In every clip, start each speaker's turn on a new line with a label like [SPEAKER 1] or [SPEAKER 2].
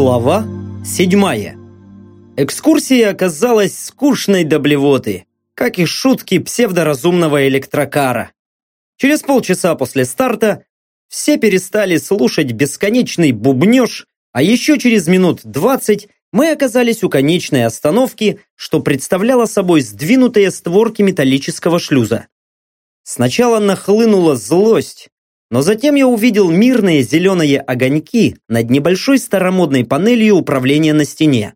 [SPEAKER 1] Глава седьмая. Экскурсия оказалась скучной до блевоты, как и шутки псевдоразумного электрокара. Через полчаса после старта все перестали слушать бесконечный бубнеж, а еще через минут двадцать мы оказались у конечной остановки, что представляло собой сдвинутые створки металлического шлюза. Сначала нахлынула злость, но затем я увидел мирные зеленые огоньки над небольшой старомодной панелью управления на стене.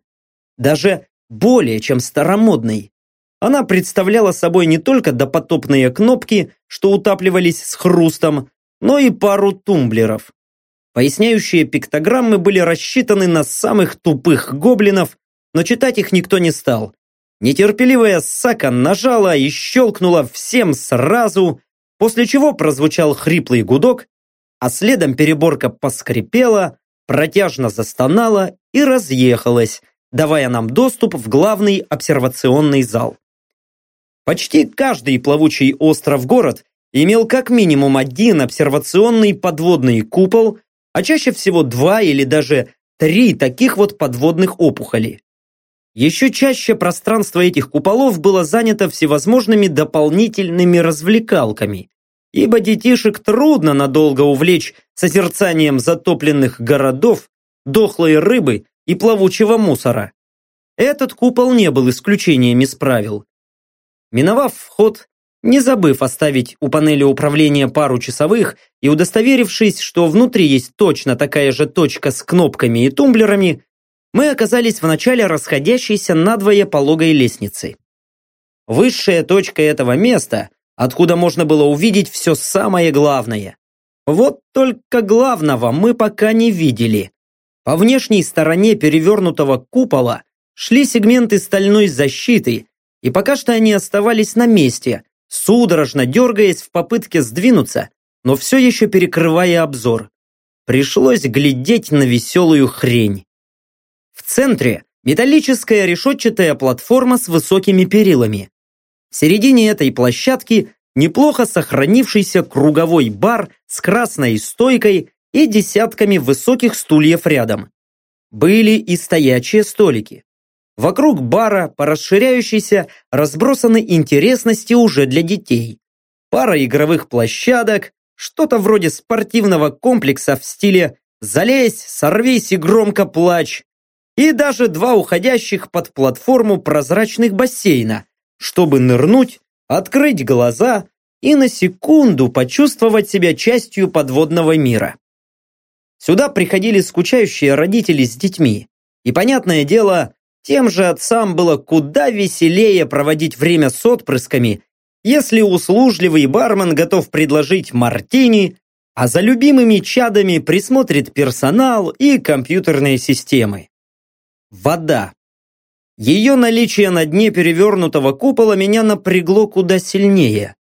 [SPEAKER 1] Даже более чем старомодной. Она представляла собой не только допотопные кнопки, что утапливались с хрустом, но и пару тумблеров. Поясняющие пиктограммы были рассчитаны на самых тупых гоблинов, но читать их никто не стал. Нетерпеливая Сака нажала и щелкнула всем сразу, после чего прозвучал хриплый гудок, а следом переборка поскрипела, протяжно застонала и разъехалась, давая нам доступ в главный обсервационный зал. Почти каждый плавучий остров-город имел как минимум один обсервационный подводный купол, а чаще всего два или даже три таких вот подводных опухоли. Еще чаще пространство этих куполов было занято всевозможными дополнительными развлекалками, ибо детишек трудно надолго увлечь созерцанием затопленных городов, дохлой рыбы и плавучего мусора. Этот купол не был исключением из правил. Миновав вход, не забыв оставить у панели управления пару часовых и удостоверившись, что внутри есть точно такая же точка с кнопками и тумблерами, мы оказались в начале расходящейся надвое пологой лестницы. Высшая точка этого места, откуда можно было увидеть все самое главное. Вот только главного мы пока не видели. По внешней стороне перевернутого купола шли сегменты стальной защиты, и пока что они оставались на месте, судорожно дергаясь в попытке сдвинуться, но все еще перекрывая обзор. Пришлось глядеть на веселую хрень. В центре металлическая решетчатая платформа с высокими перилами. В середине этой площадки неплохо сохранившийся круговой бар с красной стойкой и десятками высоких стульев рядом. Были и стоячие столики. Вокруг бара, по расширяющейся, разбросаны интересности уже для детей. Пара игровых площадок, что-то вроде спортивного комплекса в стиле «залезь, сорвись и громко плачь», и даже два уходящих под платформу прозрачных бассейна, чтобы нырнуть, открыть глаза и на секунду почувствовать себя частью подводного мира. Сюда приходили скучающие родители с детьми, и, понятное дело, тем же отцам было куда веселее проводить время с отпрысками, если услужливый бармен готов предложить мартини, а за любимыми чадами присмотрит персонал и компьютерные системы. Вода. Ее наличие на дне перевернутого купола меня напрягло куда сильнее.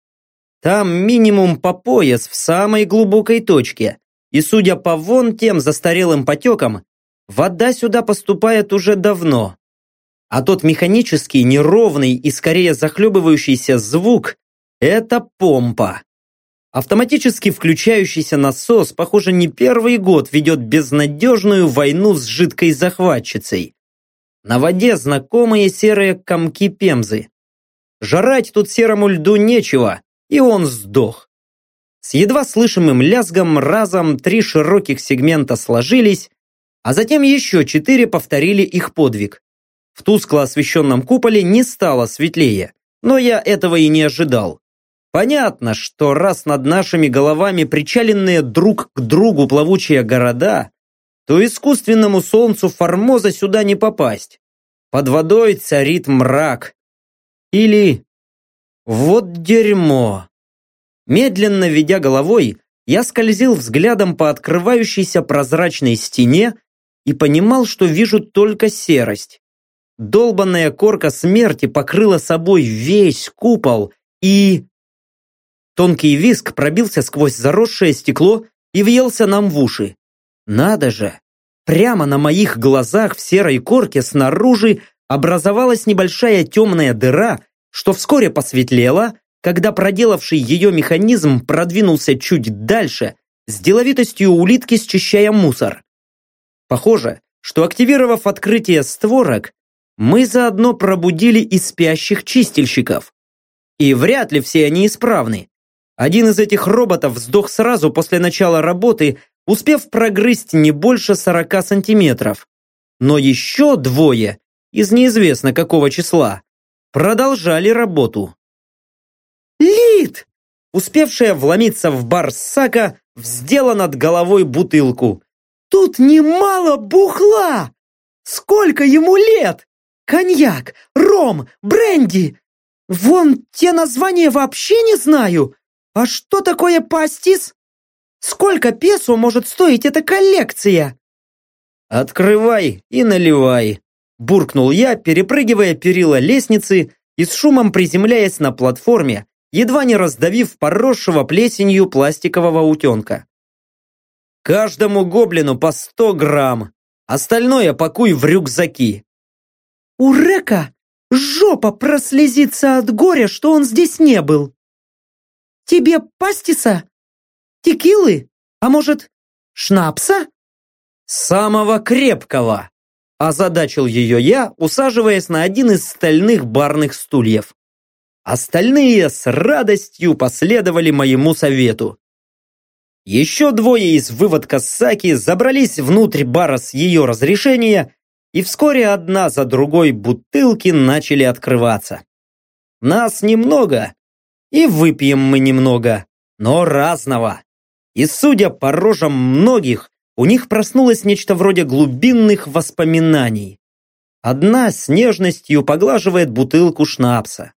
[SPEAKER 1] Там минимум по пояс в самой глубокой точке, и судя по вон тем застарелым потекам, вода сюда поступает уже давно а тот механический, неровный и скорее захлебывающийся звук – это помпа. Автоматически включающийся насос, похоже, не первый год ведет безнадежную войну с жидкой захватчицей. На воде знакомые серые комки пемзы. Жрать тут серому льду нечего, и он сдох. С едва слышимым лязгом разом три широких сегмента сложились, а затем еще четыре повторили их подвиг. В тускло освещенном куполе не стало светлее, но я этого и не ожидал. Понятно, что раз над нашими головами причаленные друг к другу плавучие города, то искусственному солнцу Формоза сюда не попасть. Под водой царит мрак. Или... Вот дерьмо. Медленно ведя головой, я скользил взглядом по открывающейся прозрачной стене и понимал, что вижу только серость. Долбанная корка смерти покрыла собой весь купол и... Тонкий виск пробился сквозь заросшее стекло и въелся нам в уши. Надо же! Прямо на моих глазах в серой корке снаружи образовалась небольшая темная дыра, что вскоре посветлела, когда проделавший ее механизм продвинулся чуть дальше, с деловитостью улитки счищая мусор. Похоже, что активировав открытие створок, мы заодно пробудили и спящих чистильщиков. И вряд ли все они исправны. Один из этих роботов сдох сразу после начала работы, успев прогрызть не больше 40 сантиметров. Но еще двое, из неизвестно какого числа, продолжали работу. Лид! Успевшая вломиться в бар Сака, вздела над головой бутылку. Тут немало бухла! Сколько ему лет? Коньяк, ром, бренди! Вон те названия вообще не знаю! А что такое пастис? Сколько песо может стоить эта коллекция? Открывай и наливай, буркнул я, перепрыгивая перила лестницы и с шумом приземляясь на платформе, едва не раздавив поросшего плесенью пластикового утенка. Каждому гоблину по сто грамм, остальное пакуй в рюкзаки. У Река жопа прослезится от горя, что он здесь не был. Тебе пастиса? Текилы? А может, шнапса? Самого крепкого, озадачил ее я, усаживаясь на один из стальных барных стульев. Остальные с радостью последовали моему совету. Еще двое из выводка Саки забрались внутрь бара с ее разрешения, и вскоре одна за другой бутылки начали открываться. Нас немного, и выпьем мы немного, но разного. И судя по рожам многих, у них проснулось нечто вроде глубинных воспоминаний. Одна с нежностью поглаживает бутылку шнапса.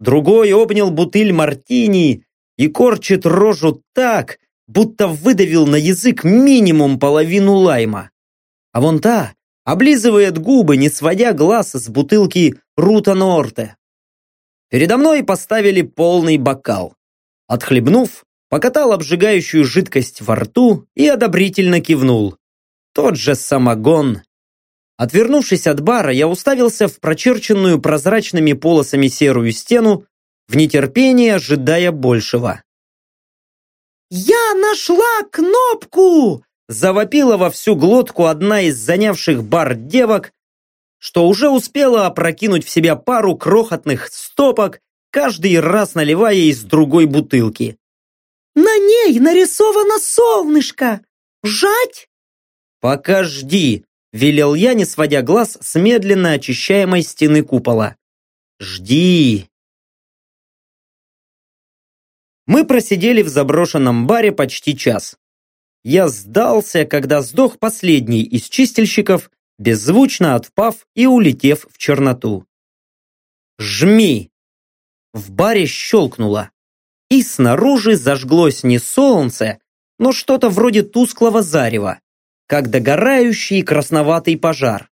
[SPEAKER 1] Другой обнял бутыль мартини и корчит рожу так, будто выдавил на язык минимум половину лайма. А вон та облизывает губы, не сводя глаз с бутылки Рута Норте. Передо мной поставили полный бокал. Отхлебнув, покатал обжигающую жидкость во рту и одобрительно кивнул. Тот же самогон. Отвернувшись от бара, я уставился в прочерченную прозрачными полосами серую стену, в нетерпении ожидая большего. «Я нашла кнопку!» Завопила во всю глотку одна из занявших бар девок, что уже успела опрокинуть в себя пару крохотных стопок, каждый раз наливая из другой бутылки. «На ней нарисовано солнышко! Жать?» «Пока жди!» – велел я, не сводя глаз с медленно очищаемой стены купола. «Жди!» Мы просидели в заброшенном баре почти час. Я сдался, когда сдох последний из чистильщиков, беззвучно отпав и улетев в черноту. «Жми!» В баре щелкнуло, и снаружи зажглось не солнце, но что-то вроде тусклого зарева, как догорающий красноватый пожар.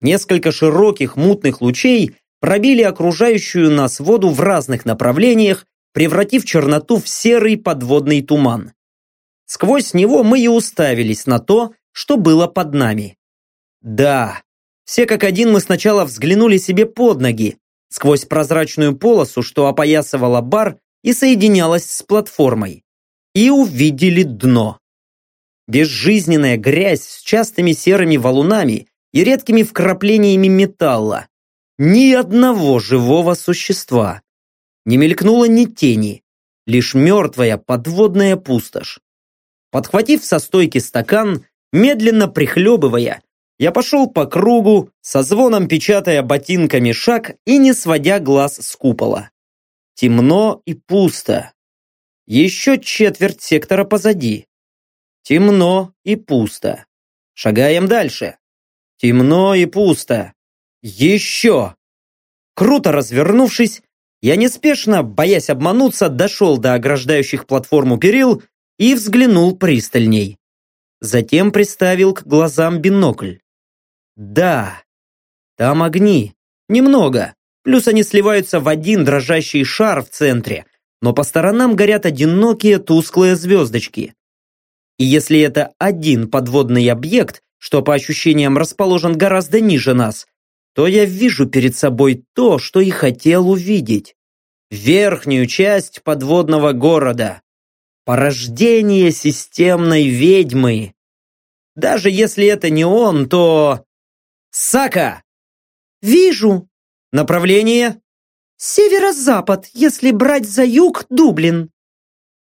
[SPEAKER 1] Несколько широких мутных лучей пробили окружающую нас воду в разных направлениях превратив черноту в серый подводный туман. Сквозь него мы и уставились на то, что было под нами. Да, все как один мы сначала взглянули себе под ноги, сквозь прозрачную полосу, что опоясывала бар и соединялась с платформой, и увидели дно. Безжизненная грязь с частыми серыми валунами и редкими вкраплениями металла. Ни одного живого существа не мелькнуло ни тени, лишь мертвая подводная пустошь. Подхватив со стойки стакан, медленно прихлебывая, я пошел по кругу, со звоном печатая ботинками шаг и не сводя глаз с купола. Темно и пусто. Еще четверть сектора позади. Темно и пусто. Шагаем дальше. Темно и пусто. Еще. Круто развернувшись, я неспешно, боясь обмануться, дошел до ограждающих платформу перил и взглянул пристальней. Затем приставил к глазам бинокль. Да, там огни. Немного. Плюс они сливаются в один дрожащий шар в центре, но по сторонам горят одинокие тусклые звездочки. И если это один подводный объект, что по ощущениям расположен гораздо ниже нас, то я вижу перед собой то, что и хотел увидеть. Верхнюю часть подводного города. Порождение системной ведьмы. Даже если это не он, то... Сака!
[SPEAKER 2] Вижу.
[SPEAKER 1] Направление?
[SPEAKER 2] Северо-запад, если брать за юг Дублин.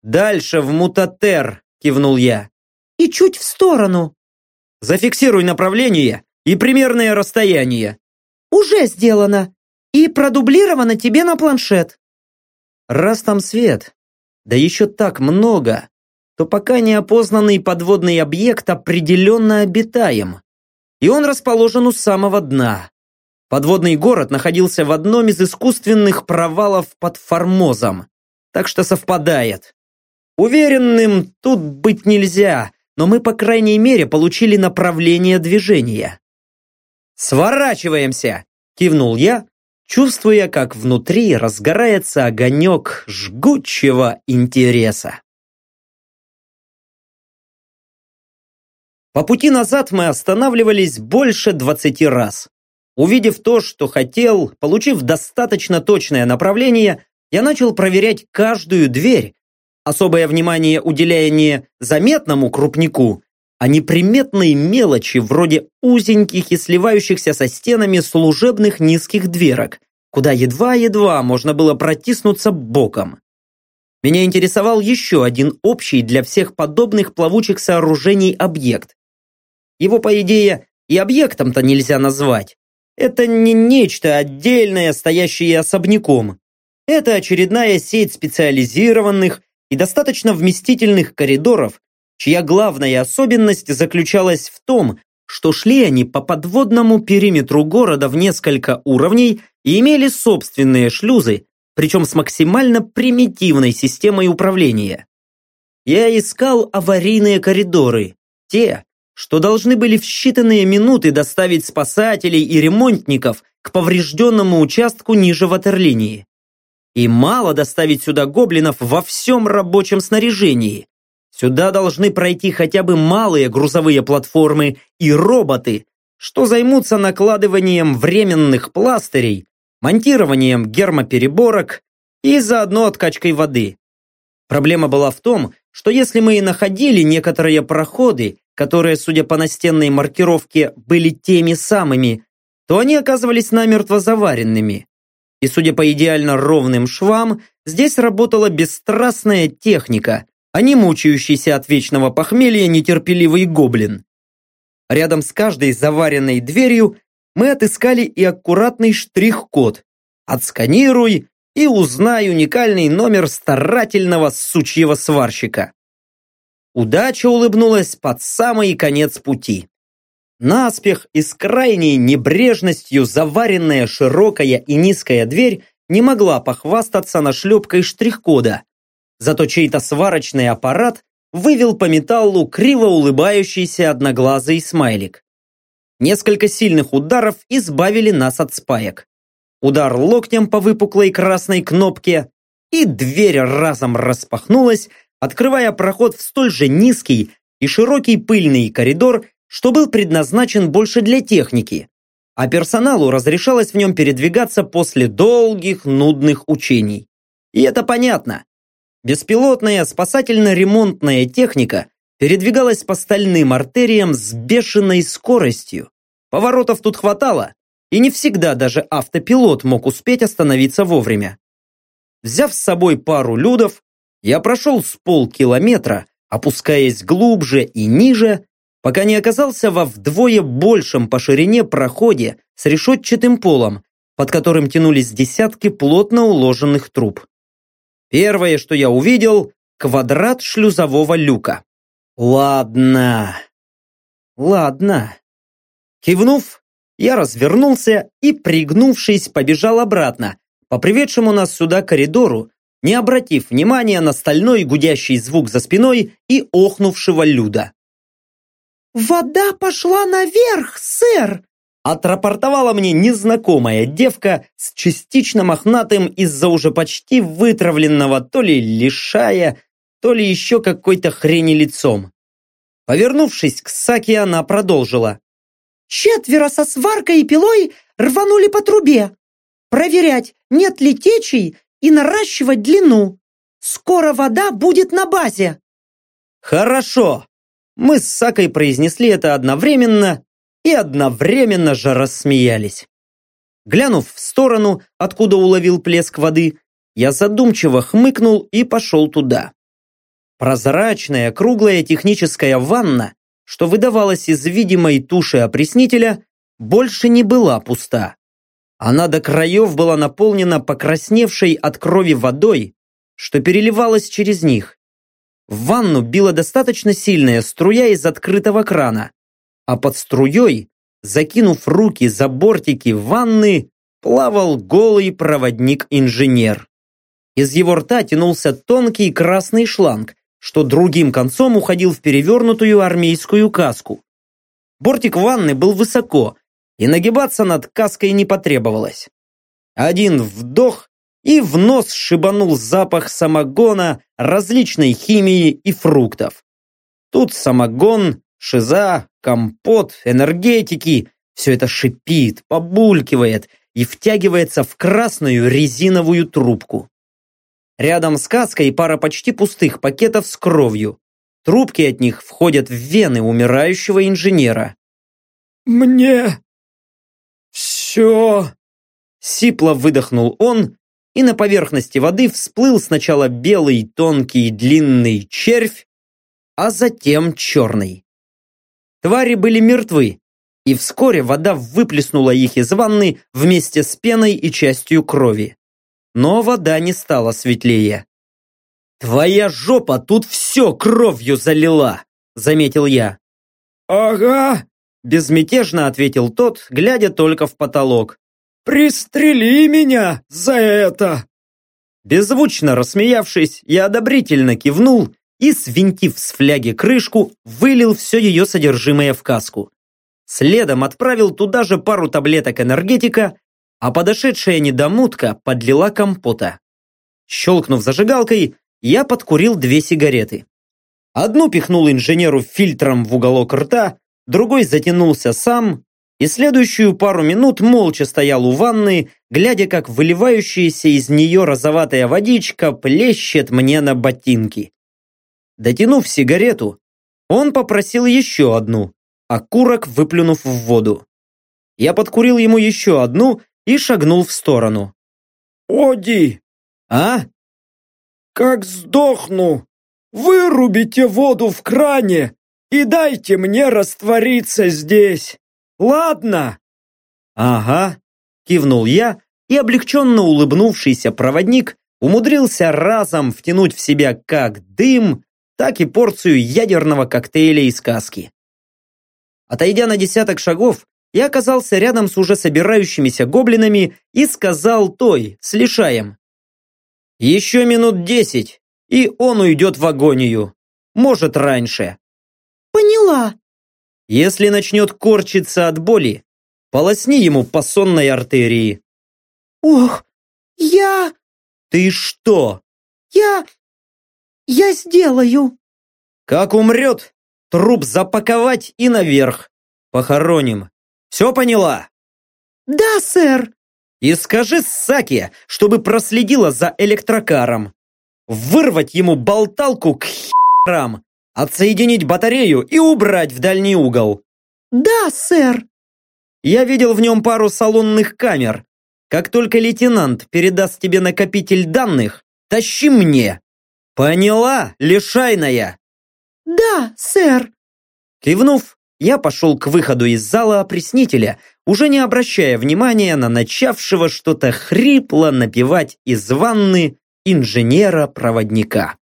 [SPEAKER 1] Дальше в Мутатер, кивнул я.
[SPEAKER 2] И чуть в сторону.
[SPEAKER 1] Зафиксируй направление и примерное расстояние.
[SPEAKER 2] Уже сделано. И продублировано тебе на планшет.
[SPEAKER 1] Раз там свет, да еще так много, то пока неопознанный подводный объект определенно обитаем. И он расположен у самого дна. Подводный город находился в одном из искусственных провалов под Формозом, так что совпадает. Уверенным тут быть нельзя, но мы, по крайней мере, получили направление движения. «Сворачиваемся!» – кивнул я, чувствуя, как внутри разгорается огонек жгучего интереса. По пути назад мы останавливались больше двадцати раз. Увидев то, что хотел, получив достаточно точное направление, я начал проверять каждую дверь, особое внимание уделяя не заметному крупнику, а неприметной мелочи вроде узеньких и сливающихся со стенами служебных низких дверок, куда едва-едва можно было протиснуться боком. Меня интересовал еще один общий для всех подобных плавучих сооружений объект. Его, по идее, и объектом-то нельзя назвать. Это не нечто отдельное, стоящее особняком. Это очередная сеть специализированных и достаточно вместительных коридоров, чья главная особенность заключалась в том, что шли они по подводному периметру города в несколько уровней и имели собственные шлюзы, причем с максимально примитивной системой управления. Я искал аварийные коридоры, те, что должны были в считанные минуты доставить спасателей и ремонтников к поврежденному участку ниже ватерлинии. И мало доставить сюда гоблинов во всем рабочем снаряжении. Сюда должны пройти хотя бы малые грузовые платформы и роботы, что займутся накладыванием временных пластырей, монтированием гермопереборок и заодно откачкой воды. Проблема была в том, что если мы и находили некоторые проходы, которые, судя по настенной маркировке, были теми самыми, то они оказывались намертво заваренными. И судя по идеально ровным швам, здесь работала бесстрастная техника, а не мучающийся от вечного похмелья нетерпеливый гоблин. Рядом с каждой заваренной дверью мы отыскали и аккуратный штрих-код. Отсканируй и узнай уникальный номер старательного сучьего сварщика. Удача улыбнулась под самый конец пути. Наспех и с крайней небрежностью заваренная широкая и низкая дверь не могла похвастаться нашлепкой штрих-кода, Зато чей-то сварочный аппарат вывел по металлу криво улыбающийся одноглазый смайлик. Несколько сильных ударов избавили нас от спаек. Удар локтем по выпуклой красной кнопке, и дверь разом распахнулась, открывая проход в столь же низкий и широкий пыльный коридор, что был предназначен больше для техники, а персоналу разрешалось в нем передвигаться после долгих нудных учений. И это понятно. Беспилотная спасательно-ремонтная техника передвигалась по стальным артериям с бешеной скоростью. Поворотов тут хватало, и не всегда даже автопилот мог успеть остановиться вовремя. Взяв с собой пару людов, я прошел с полкилометра, опускаясь глубже и ниже, пока не оказался во вдвое большем по ширине проходе с решетчатым полом, под которым тянулись десятки плотно уложенных труб. Первое, что я увидел, квадрат шлюзового люка. Ладно. Ладно. Кивнув, я развернулся и, пригнувшись, побежал обратно, по приведшему нас сюда коридору, не обратив внимания на стальной гудящий звук за спиной и охнувшего Люда.
[SPEAKER 2] «Вода пошла наверх, сэр!»
[SPEAKER 1] отрапортовала мне незнакомая девка с частично мохнатым из-за уже почти вытравленного то ли лишая, то ли еще какой-то хрени лицом. Повернувшись к Саке, она продолжила.
[SPEAKER 2] «Четверо со сваркой и пилой рванули по трубе. Проверять, нет ли течей и наращивать длину. Скоро вода будет на базе».
[SPEAKER 1] «Хорошо. Мы с Сакой произнесли это одновременно и одновременно же рассмеялись. Глянув в сторону, откуда уловил плеск воды, я задумчиво хмыкнул и пошел туда. Прозрачная круглая техническая ванна, что выдавалась из видимой туши опреснителя, больше не была пуста. Она до краев была наполнена покрасневшей от крови водой, что переливалась через них. В ванну била достаточно сильная струя из открытого крана, а под струей, закинув руки за бортики ванны, плавал голый проводник-инженер. Из его рта тянулся тонкий красный шланг, что другим концом уходил в перевернутую армейскую каску. Бортик ванны был высоко, и нагибаться над каской не потребовалось. Один вдох, и в нос шибанул запах самогона, различной химии и фруктов. Тут самогон, шиза, компот, энергетики – все это шипит, побулькивает и втягивается в красную резиновую трубку. Рядом с каской пара почти пустых пакетов с кровью. Трубки от них входят в вены умирающего инженера.
[SPEAKER 3] «Мне все...»
[SPEAKER 1] Сипло выдохнул он, и на поверхности воды всплыл сначала белый тонкий длинный червь, а затем черный. Твари были мертвы, и вскоре вода выплеснула их из ванны вместе с пеной и частью крови. Но вода не стала светлее. «Твоя жопа тут все кровью залила!» – заметил я.
[SPEAKER 3] «Ага!» – безмятежно ответил тот, глядя только в потолок. «Пристрели меня за это!»
[SPEAKER 1] Беззвучно рассмеявшись, я одобрительно кивнул и, свинтив с фляги крышку, вылил все ее содержимое в каску. Следом отправил туда же пару таблеток энергетика, а подошедшая недомутка подлила компота. Щелкнув зажигалкой, я подкурил две сигареты. Одну пихнул инженеру фильтром в уголок рта, другой затянулся сам, и следующую пару минут молча стоял у ванны, глядя, как выливающаяся из нее розоватая водичка плещет мне на ботинки. Дотянув сигарету, он попросил еще одну, окурок выплюнув в воду. Я подкурил ему еще одну и шагнул в сторону.
[SPEAKER 3] «Оди!»
[SPEAKER 1] «А?»
[SPEAKER 3] «Как сдохну, вырубите воду в кране и дайте мне раствориться здесь!» Ладно!»
[SPEAKER 1] «Ага», – кивнул я, и облегченно улыбнувшийся проводник умудрился разом втянуть в себя как дым, так и порцию ядерного коктейля из сказки. Отойдя на десяток шагов, я оказался рядом с уже собирающимися гоблинами и сказал той, с лишаем. «Еще минут десять, и он уйдет в агонию. Может, раньше».
[SPEAKER 2] «Поняла»,
[SPEAKER 1] если начнет корчиться от боли, полосни ему по сонной артерии.
[SPEAKER 2] Ох, я...
[SPEAKER 1] Ты что?
[SPEAKER 2] Я... Я сделаю.
[SPEAKER 1] Как умрет, труп запаковать и наверх. Похороним. Все поняла?
[SPEAKER 2] Да, сэр.
[SPEAKER 1] И скажи Саке, чтобы проследила за электрокаром. Вырвать ему болталку к херам отсоединить батарею и убрать в дальний угол.
[SPEAKER 2] Да, сэр.
[SPEAKER 1] Я видел в нем пару салонных камер. Как только лейтенант передаст тебе накопитель данных, тащи мне. Поняла, лишайная?
[SPEAKER 2] Да, сэр.
[SPEAKER 1] Кивнув, я пошел к выходу из зала опреснителя, уже не обращая внимания на начавшего что-то хрипло напевать из ванны инженера-проводника.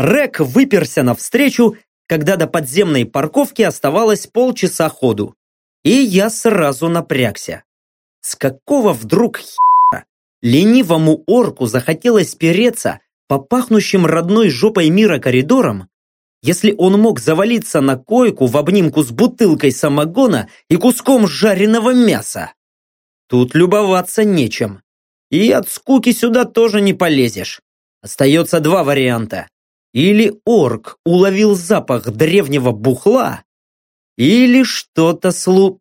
[SPEAKER 1] Рек выперся навстречу, когда до подземной парковки оставалось полчаса ходу. И я сразу напрягся. С какого вдруг хера ленивому орку захотелось переться по пахнущим родной жопой мира коридорам, если он мог завалиться на койку в обнимку с бутылкой самогона и куском жареного мяса? Тут любоваться нечем. И от скуки сюда тоже не полезешь. Остается два варианта. Или орк уловил запах древнего бухла, или что-то слу...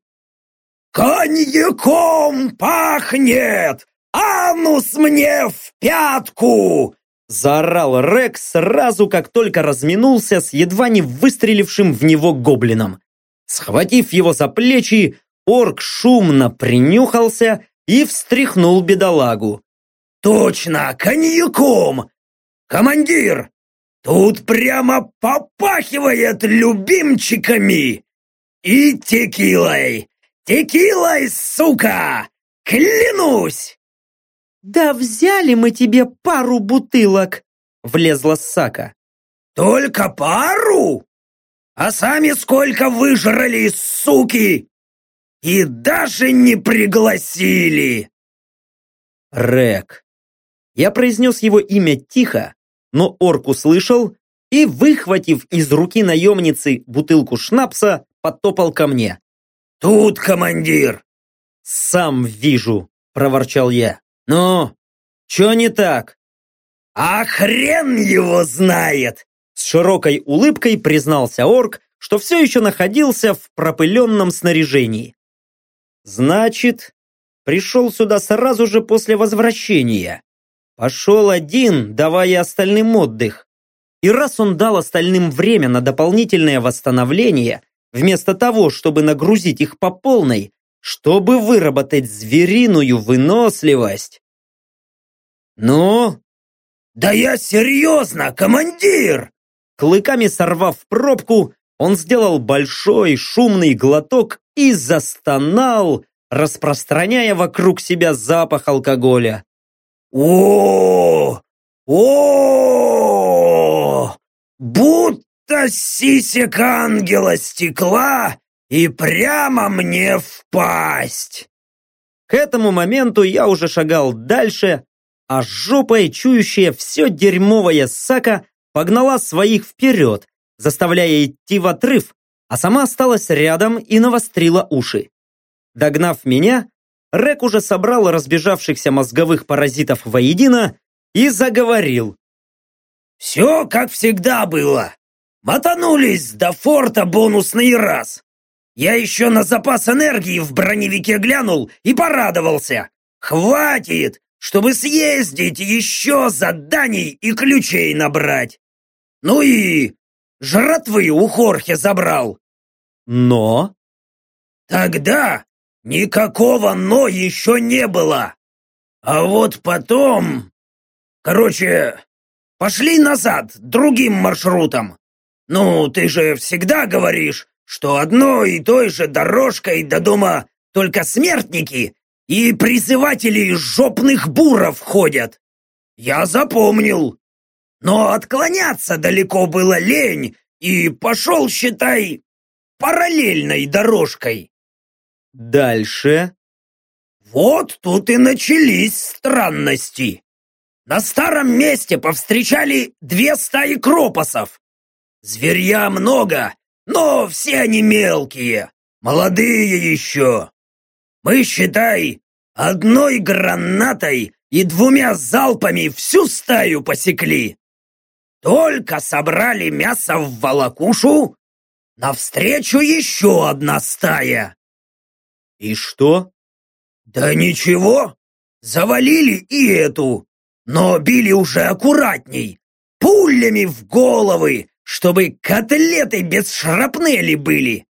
[SPEAKER 3] «Коньяком пахнет!» «Анус мне в пятку!»
[SPEAKER 1] Заорал Рекс сразу, как только разминулся с едва не выстрелившим в него гоблином. Схватив его за плечи, орк шумно принюхался и встряхнул бедолагу.
[SPEAKER 3] «Точно, коньяком! Командир, тут прямо попахивает любимчиками! И текилой! Текилой, сука! Клянусь!»
[SPEAKER 2] «Да взяли мы тебе пару бутылок!» Влезла Сака.
[SPEAKER 3] «Только пару? А сами сколько выжрали, суки! И даже не пригласили!»
[SPEAKER 1] Рек. Я произнес его имя тихо, но орк услышал и, выхватив из руки наемницы бутылку шнапса, подтопал ко мне.
[SPEAKER 3] «Тут, командир!»
[SPEAKER 1] «Сам вижу!» – проворчал я. «Ну, что не так?»
[SPEAKER 3] «А хрен его знает!»
[SPEAKER 1] С широкой улыбкой признался орк, что все еще находился в пропыленном снаряжении. «Значит, пришел сюда сразу же после возвращения. Пошел один, давая остальным отдых. И раз он дал остальным время на дополнительное восстановление, вместо того, чтобы нагрузить их по полной, чтобы выработать звериную выносливость. «Ну?»
[SPEAKER 3] «Да я серьезно, командир!»
[SPEAKER 1] Клыками сорвав пробку, он сделал большой шумный глоток и застонал, распространяя вокруг себя запах алкоголя.
[SPEAKER 3] О о Будто сисек ангела стекла и прямо мне в.
[SPEAKER 1] К этому моменту я уже шагал дальше, а жопой чующая все дерьмовая сака погнала своих вперед, заставляя идти в отрыв, а сама осталась рядом и навострила уши. Догнав меня, Рек уже собрал разбежавшихся мозговых паразитов воедино и заговорил.
[SPEAKER 3] «Все как всегда было. Мотанулись до форта бонусный раз. Я еще на запас энергии в броневике глянул и порадовался. Хватит, чтобы съездить еще заданий и ключей набрать. Ну и жратвы у Хорхе забрал.
[SPEAKER 1] Но?
[SPEAKER 3] Тогда никакого «но» еще не было. А вот потом... Короче, пошли назад, другим маршрутом. Ну, ты же всегда говоришь, что одной и той же дорожкой до дома только смертники и призыватели жопных буров ходят. Я запомнил. Но отклоняться далеко было лень, и пошел, считай, параллельной дорожкой.
[SPEAKER 1] Дальше?
[SPEAKER 3] Вот тут и начались странности. На старом месте повстречали две стаи кропосов. Зверья много, но все они мелкие, молодые еще. Мы, считай, одной гранатой и двумя залпами всю стаю посекли. Только собрали мясо в волокушу, навстречу еще одна стая.
[SPEAKER 1] И что?
[SPEAKER 3] Да ничего, завалили и эту, но били уже аккуратней, пулями в головы, чтобы котлеты без шрапнели были.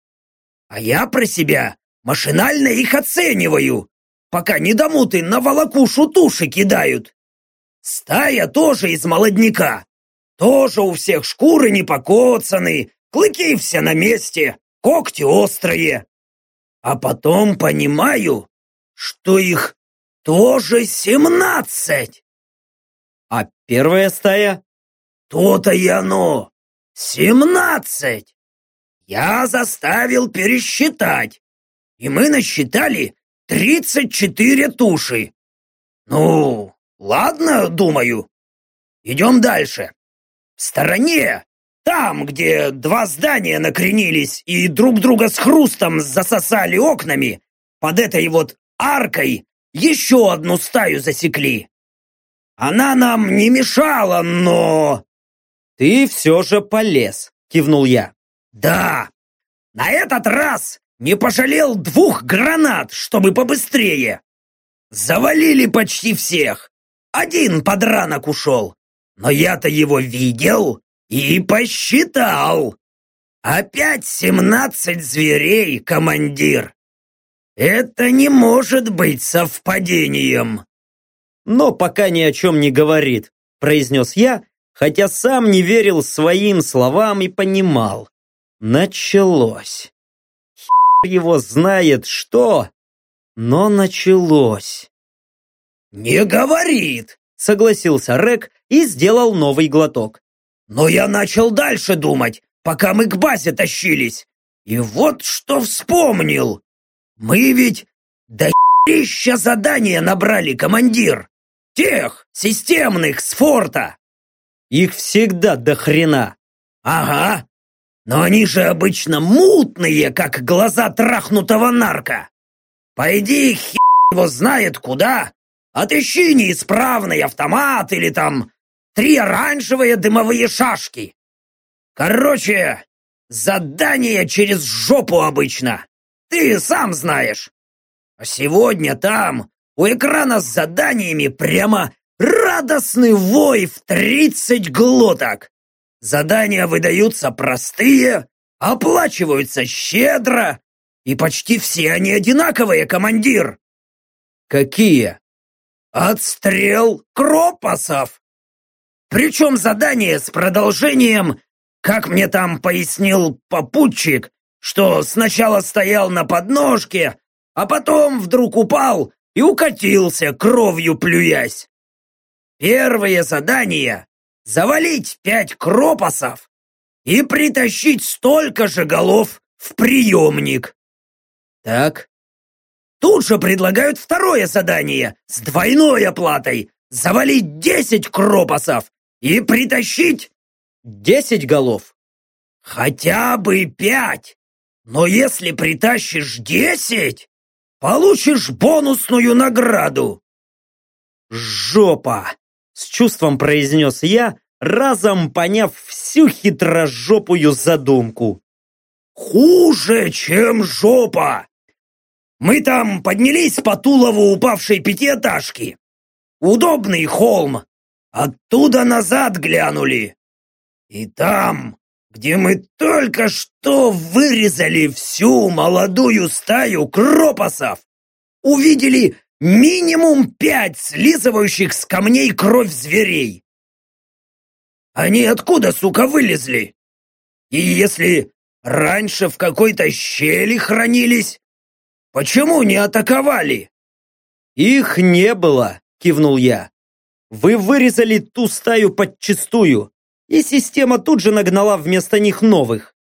[SPEAKER 3] А я про себя машинально их оцениваю, пока недомуты на волокушу туши кидают. Стая тоже из молодняка. Тоже у всех шкуры не покоцаны, клыки все на месте, когти острые. А потом понимаю, что их тоже семнадцать.
[SPEAKER 1] А первая стая?
[SPEAKER 3] То-то и оно. «Семнадцать! Я заставил пересчитать, и мы насчитали тридцать четыре туши. Ну, ладно, думаю. Идем дальше. В стороне, там, где два здания накренились и друг друга с хрустом засосали окнами, под этой вот аркой еще одну стаю засекли. Она нам не мешала, но...
[SPEAKER 1] «Ты все же полез», — кивнул я.
[SPEAKER 3] «Да, на этот раз не пожалел двух гранат, чтобы побыстрее. Завалили почти всех. Один подранок ушел. Но я-то его видел и посчитал. Опять семнадцать зверей, командир. Это не может быть совпадением.
[SPEAKER 1] Но пока ни о чем не говорит, произнес я, хотя сам не верил своим словам и понимал. Началось. Хер его знает что, но началось.
[SPEAKER 3] «Не говорит!»
[SPEAKER 1] — согласился Рек и сделал новый глоток.
[SPEAKER 3] «Но я начал дальше думать, пока мы к базе тащились. И вот что вспомнил. Мы ведь до хища задания набрали, командир. Тех, системных, с форта.
[SPEAKER 1] Их всегда до хрена.
[SPEAKER 3] Ага. Но они же обычно мутные, как глаза трахнутого нарка. Пойди, хер его знает куда. Отыщи неисправный автомат или там три оранжевые дымовые шашки. Короче, задание через жопу обычно. Ты сам знаешь. А сегодня там, у экрана с заданиями, прямо радостный вой в тридцать глоток. Задания выдаются простые, оплачиваются щедро, и почти все они одинаковые, командир.
[SPEAKER 1] Какие?
[SPEAKER 3] Отстрел кропосов! Причем задание с продолжением, как мне там пояснил попутчик, что сначала стоял на подножке, а потом вдруг упал и укатился, кровью плюясь. Первое задание — завалить пять кропосов и притащить столько же голов в приемник.
[SPEAKER 1] Так,
[SPEAKER 3] Тут же предлагают второе задание с двойной оплатой. Завалить 10 кропосов и притащить...
[SPEAKER 1] десять голов.
[SPEAKER 3] Хотя бы пять. Но если притащишь 10, получишь бонусную награду.
[SPEAKER 1] Жопа! С чувством произнес я, разом поняв всю хитрожопую задумку.
[SPEAKER 3] Хуже, чем жопа! Мы там поднялись по Тулову упавшей пятиэтажки. Удобный холм. Оттуда назад глянули. И там, где мы только что вырезали всю молодую стаю кропосов, увидели минимум пять слизывающих с камней кровь зверей. Они откуда, сука, вылезли? И если раньше в какой-то щели хранились, Почему не атаковали?»
[SPEAKER 1] «Их не было», — кивнул я. «Вы вырезали ту стаю подчистую, и система тут же нагнала вместо них новых.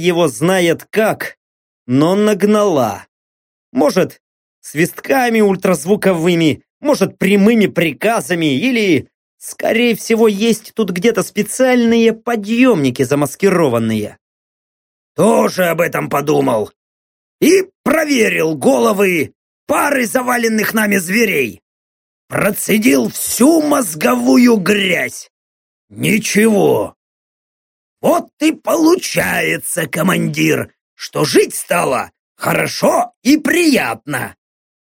[SPEAKER 1] его знает как, но нагнала. Может, свистками ультразвуковыми, может, прямыми приказами или, скорее всего, есть тут где-то специальные подъемники замаскированные».
[SPEAKER 3] «Тоже об этом подумал», и проверил головы пары заваленных нами зверей. Процедил всю мозговую грязь. Ничего. Вот и получается, командир, что жить стало хорошо и приятно.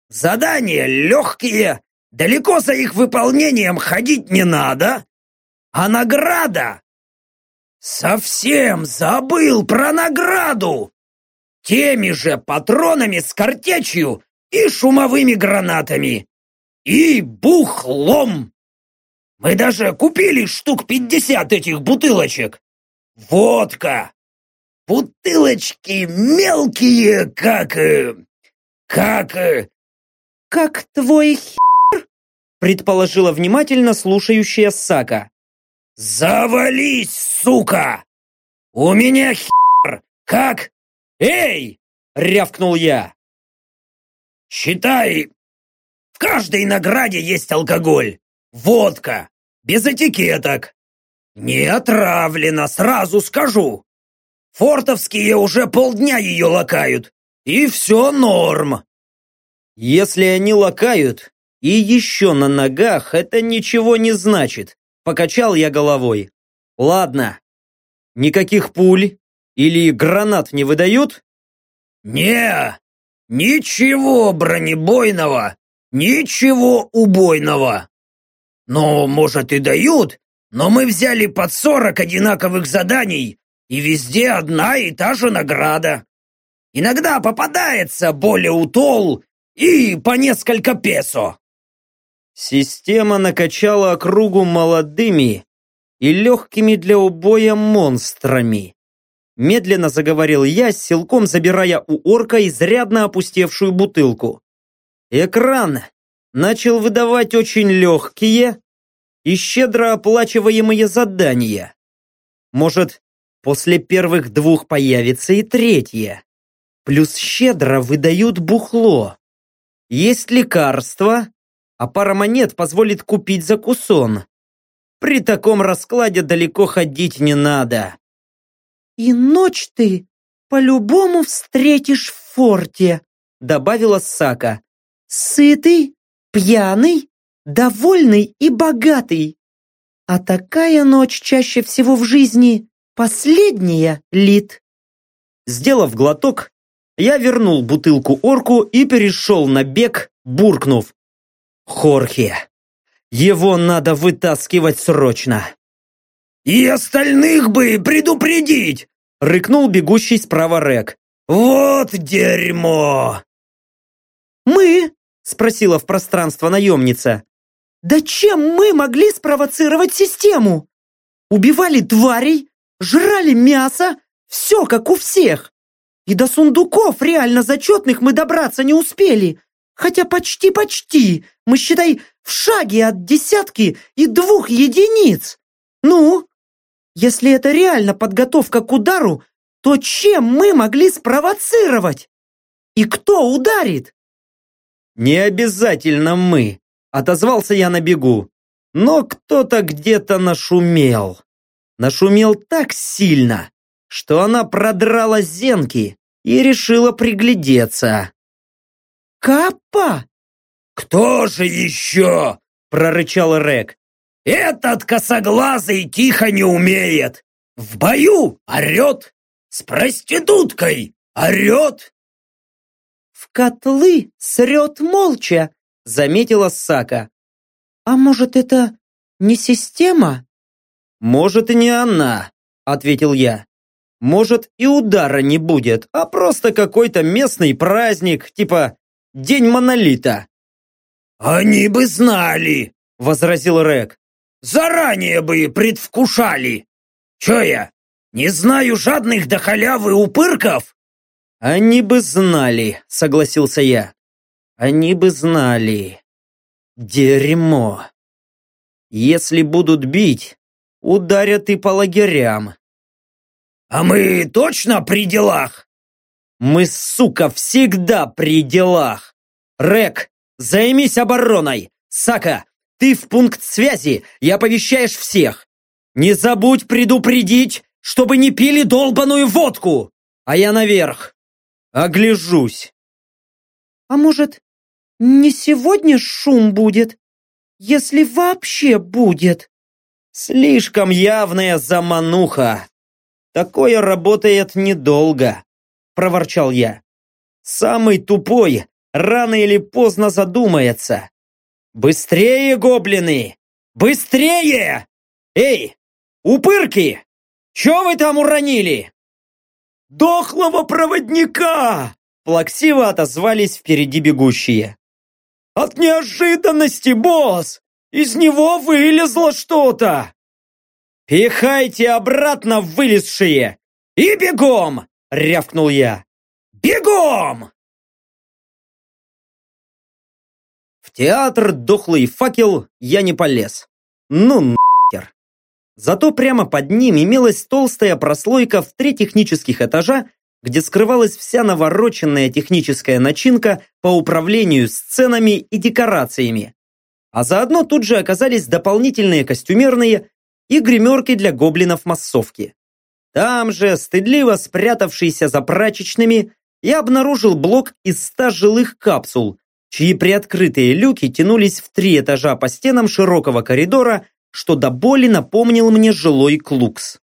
[SPEAKER 3] Задания легкие, далеко за их выполнением ходить не надо. А награда? Совсем забыл про награду теми же патронами с картечью и шумовыми гранатами. И бухлом. Мы даже купили штук пятьдесят этих бутылочек. Водка. Бутылочки мелкие, как... Э, как... Э,
[SPEAKER 2] «Как твой хер?»
[SPEAKER 1] предположила внимательно слушающая Сака.
[SPEAKER 3] «Завались, сука! У меня хер, как «Эй!» — рявкнул я. «Считай, в каждой награде есть алкоголь, водка, без этикеток. Не отравлено, сразу скажу. Фортовские уже полдня ее лакают, и все норм».
[SPEAKER 1] «Если они лакают и еще на ногах, это ничего не значит», — покачал я головой. «Ладно, никаких пуль, или гранат не выдают?
[SPEAKER 3] Не, ничего бронебойного ничего убойного. Ну, может и дают, но мы взяли под сорок одинаковых заданий, и везде одна и та же награда. Иногда попадается более утол и по несколько песо.
[SPEAKER 1] Система накачала округу молодыми и легкими для убоя монстрами. Медленно заговорил я, силком забирая у орка изрядно опустевшую бутылку. Экран начал выдавать очень легкие и щедро оплачиваемые задания. Может, после первых двух появится и третье. Плюс щедро выдают бухло. Есть лекарства, а пара монет позволит купить закусон. При таком раскладе далеко ходить не надо.
[SPEAKER 2] «И ночь ты по-любому встретишь в форте», добавила Сака. «Сытый, пьяный, довольный и богатый. А такая ночь чаще всего в жизни последняя, Лид».
[SPEAKER 1] Сделав глоток, я вернул бутылку орку и перешел на бег, буркнув. Хорхе. Его надо вытаскивать срочно.
[SPEAKER 3] «И остальных бы предупредить!» — рыкнул бегущий справа Рек. «Вот дерьмо!»
[SPEAKER 2] «Мы?» — спросила в пространство наемница. «Да чем мы могли спровоцировать систему? Убивали тварей, жрали мясо, все как у всех. И до сундуков реально зачетных мы добраться не успели. Хотя почти-почти, мы, считай, в шаге от десятки и двух единиц. Ну, если это реально подготовка к удару, то чем мы могли спровоцировать? И кто ударит?
[SPEAKER 1] Не обязательно мы, отозвался я на бегу. Но кто-то где-то нашумел. Нашумел так сильно, что она продрала зенки и решила приглядеться.
[SPEAKER 2] «Капа!»
[SPEAKER 3] «Кто же еще?» – прорычал Рек. «Этот косоглазый тихо не умеет. В бою орет, с проституткой орет».
[SPEAKER 2] «В котлы срет молча», – заметила Сака. «А может, это не система?»
[SPEAKER 1] «Может, и не она», – ответил я. «Может, и удара не будет, а просто какой-то местный праздник, типа День монолита!»
[SPEAKER 3] «Они бы знали!» — возразил Рек. «Заранее бы предвкушали! Че я, не знаю жадных до халявы упырков?»
[SPEAKER 1] «Они бы знали», — согласился я. «Они бы знали. Дерьмо. Если будут бить, ударят и по лагерям».
[SPEAKER 3] «А мы точно при делах?»
[SPEAKER 1] Мы, сука, всегда при делах. Рек, займись обороной. Сака, ты в пункт связи и оповещаешь всех. Не забудь предупредить, чтобы не пили долбаную водку. А я наверх. Огляжусь.
[SPEAKER 2] А может, не сегодня шум будет? Если вообще будет.
[SPEAKER 1] Слишком явная замануха. Такое работает недолго проворчал я. Самый тупой рано или поздно задумается. Быстрее, гоблины! Быстрее! Эй, упырки! Че вы там уронили? Дохлого проводника! Плаксиво отозвались впереди бегущие. От неожиданности, босс! Из него вылезло что-то! Пихайте обратно вылезшие! И бегом! — рявкнул я. «Бегом!» В театр дохлый факел я не полез. Ну. Зато прямо под ним имелась толстая прослойка в три технических этажа, где скрывалась вся навороченная техническая начинка по управлению сценами и декорациями. А заодно тут же оказались дополнительные костюмерные и гримерки для гоблинов массовки. Там же, стыдливо спрятавшийся за прачечными, я обнаружил блок из ста жилых капсул, чьи приоткрытые люки тянулись в три этажа по стенам широкого коридора, что до боли напомнил мне жилой клукс.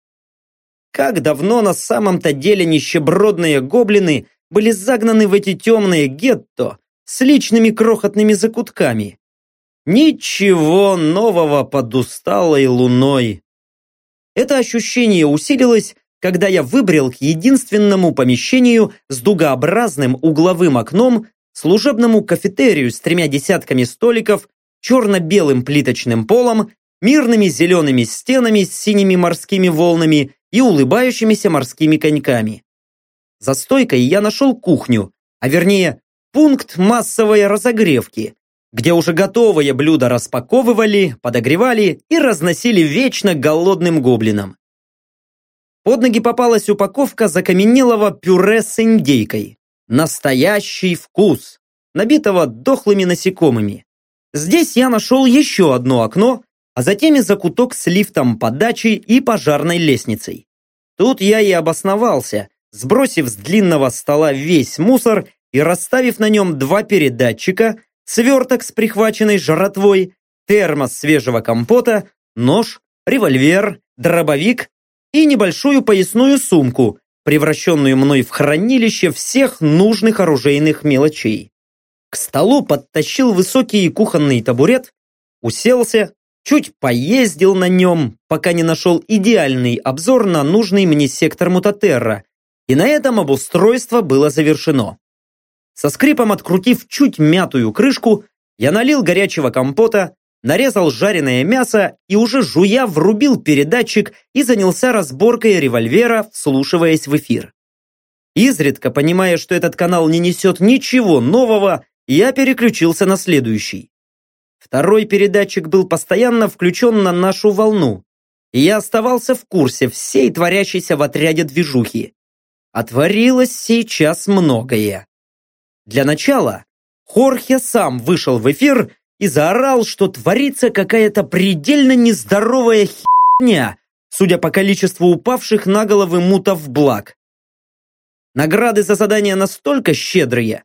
[SPEAKER 1] Как давно на самом-то деле нищебродные гоблины были загнаны в эти темные гетто, с личными крохотными закутками. Ничего нового под усталой луной. Это ощущение усилилось, когда я выбрел к единственному помещению с дугообразным угловым окном служебному кафетерию с тремя десятками столиков, черно-белым плиточным полом, мирными зелеными стенами с синими морскими волнами и улыбающимися морскими коньками. За стойкой я нашел кухню, а вернее пункт массовой разогревки, где уже готовые блюда распаковывали, подогревали и разносили вечно голодным гоблинам. Под ноги попалась упаковка закаменелого пюре с индейкой. Настоящий вкус, набитого дохлыми насекомыми. Здесь я нашел еще одно окно, а затем и закуток с лифтом подачи и пожарной лестницей. Тут я и обосновался, сбросив с длинного стола весь мусор и расставив на нем два передатчика, сверток с прихваченной жратвой, термос свежего компота, нож, револьвер, дробовик и небольшую поясную сумку, превращенную мной в хранилище всех нужных оружейных мелочей. К столу подтащил высокий кухонный табурет, уселся, чуть поездил на нем, пока не нашел идеальный обзор на нужный мне сектор Мутатерра, и на этом обустройство было завершено. Со скрипом открутив чуть мятую крышку, я налил горячего компота, нарезал жареное мясо и уже жуя врубил передатчик и занялся разборкой револьвера, вслушиваясь в эфир. Изредка, понимая, что этот канал не несет ничего нового, я переключился на следующий. Второй передатчик был постоянно включен на нашу волну, и я оставался в курсе всей творящейся в отряде движухи. Отворилось сейчас многое. Для начала Хорхе сам вышел в эфир и заорал, что творится какая-то предельно нездоровая херня, судя по количеству упавших на головы мутов благ. Награды за задания настолько щедрые,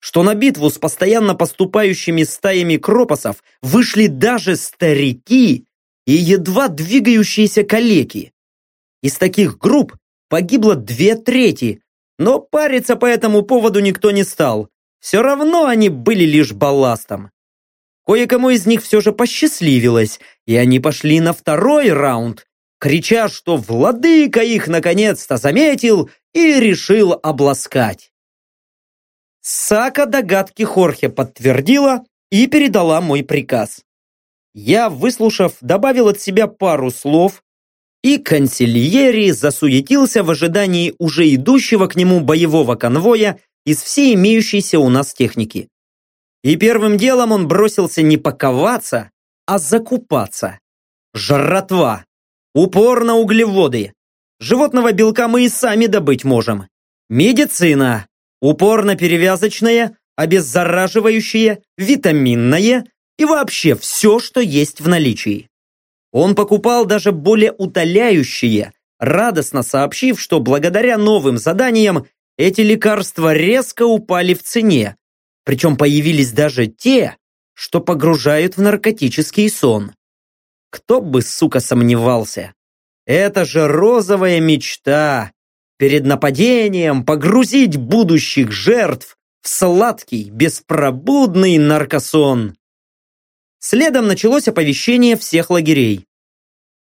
[SPEAKER 1] что на битву с постоянно поступающими стаями кропосов вышли даже старики и едва двигающиеся калеки. Из таких групп погибло две трети, но париться по этому поводу никто не стал. Все равно они были лишь балластом. Кое-кому из них все же посчастливилось, и они пошли на второй раунд, крича, что владыка их наконец-то заметил и решил обласкать. Сака догадки Хорхе подтвердила и передала мой приказ. Я, выслушав, добавил от себя пару слов, и консильери засуетился в ожидании уже идущего к нему боевого конвоя из всей имеющейся у нас техники. И первым делом он бросился не паковаться, а закупаться. Жратва, упор на углеводы. Животного белка мы и сами добыть можем. Медицина, упор на перевязочное, обеззараживающее, витаминное и вообще все, что есть в наличии. Он покупал даже более утоляющие, радостно сообщив, что благодаря новым заданиям эти лекарства резко упали в цене, причем появились даже те, что погружают в наркотический сон. Кто бы, сука, сомневался. Это же розовая мечта. Перед нападением погрузить будущих жертв в сладкий, беспробудный наркосон. Следом началось оповещение всех лагерей.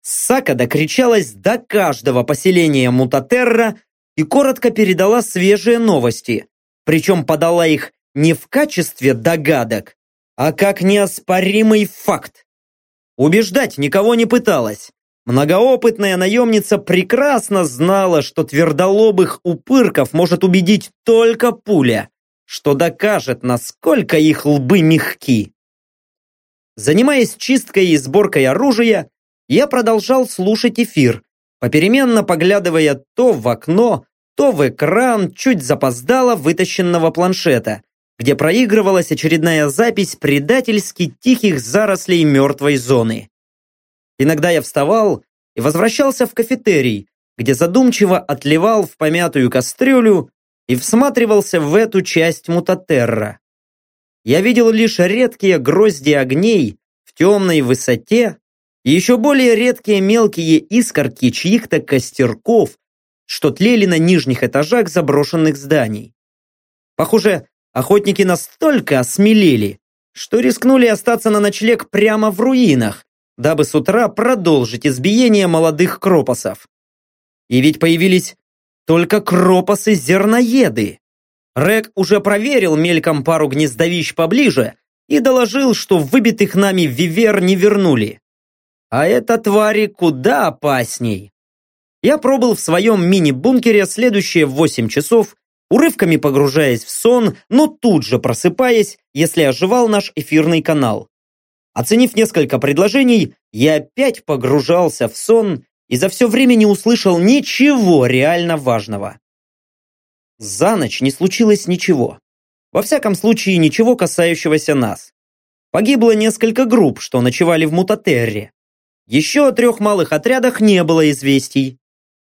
[SPEAKER 1] Сака докричалась до каждого поселения Мутатерра и коротко передала свежие новости, причем подала их не в качестве догадок, а как неоспоримый факт. Убеждать никого не пыталась. Многоопытная наемница прекрасно знала, что твердолобых упырков может убедить только пуля, что докажет, насколько их лбы мягки. Занимаясь чисткой и сборкой оружия, я продолжал слушать эфир, попеременно поглядывая то в окно, то в экран чуть запоздало вытащенного планшета, где проигрывалась очередная запись предательски тихих зарослей мертвой зоны. Иногда я вставал и возвращался в кафетерий, где задумчиво отливал в помятую кастрюлю и всматривался в эту часть мутатерра я видел лишь редкие грозди огней в темной высоте и еще более редкие мелкие искорки чьих-то костерков, что тлели на нижних этажах заброшенных зданий. Похоже, охотники настолько осмелели, что рискнули остаться на ночлег прямо в руинах, дабы с утра продолжить избиение молодых кропосов. И ведь появились только кропосы-зерноеды. Рек уже проверил мельком пару гнездовищ поближе и доложил, что выбитых нами вивер не вернули. А это твари куда опасней. Я пробыл в своем мини-бункере следующие 8 часов, урывками погружаясь в сон, но тут же просыпаясь, если оживал наш эфирный канал. Оценив несколько предложений, я опять погружался в сон и за все время не услышал ничего реально важного. За ночь не случилось ничего. Во всяком случае, ничего касающегося нас. Погибло несколько групп, что ночевали в Мутатерре. Еще о трех малых отрядах не было известий.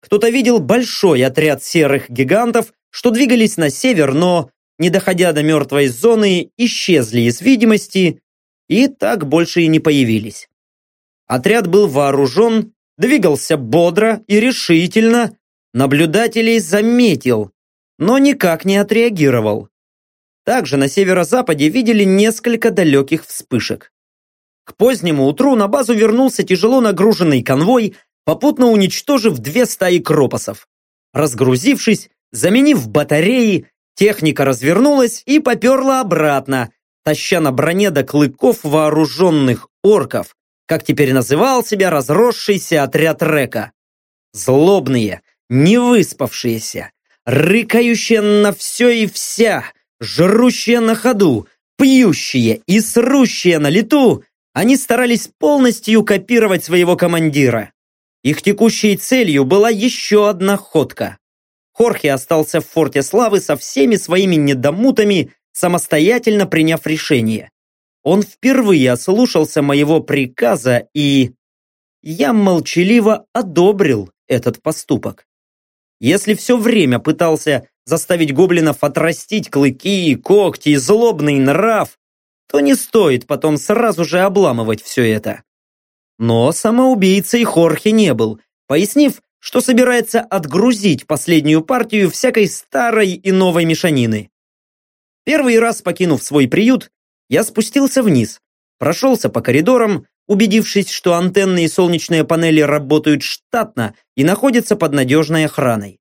[SPEAKER 1] Кто-то видел большой отряд серых гигантов, что двигались на север, но, не доходя до мертвой зоны, исчезли из видимости и так больше и не появились. Отряд был вооружен, двигался бодро и решительно, наблюдателей заметил, но никак не отреагировал. Также на северо-западе видели несколько далеких вспышек. К позднему утру на базу вернулся тяжело нагруженный конвой, попутно уничтожив две стаи кропосов. Разгрузившись, заменив батареи, техника развернулась и поперла обратно, таща на броне до клыков вооруженных орков, как теперь называл себя разросшийся отряд Река. Злобные, невыспавшиеся, рыкающие на все и вся, жрущие на ходу, пьющие и срущие на лету, они старались полностью копировать своего командира. Их текущей целью была еще одна ходка. Хорхе остался в форте славы со всеми своими недомутами, самостоятельно приняв решение. Он впервые ослушался моего приказа и... Я молчаливо одобрил этот поступок. Если все время пытался заставить гоблинов отрастить клыки, когти и злобный нрав, то не стоит потом сразу же обламывать все это. Но самоубийцей Хорхе не был, пояснив, что собирается отгрузить последнюю партию всякой старой и новой мешанины. Первый раз покинув свой приют, я спустился вниз, прошелся по коридорам, убедившись, что антенны и солнечные панели работают штатно и находятся под надежной охраной.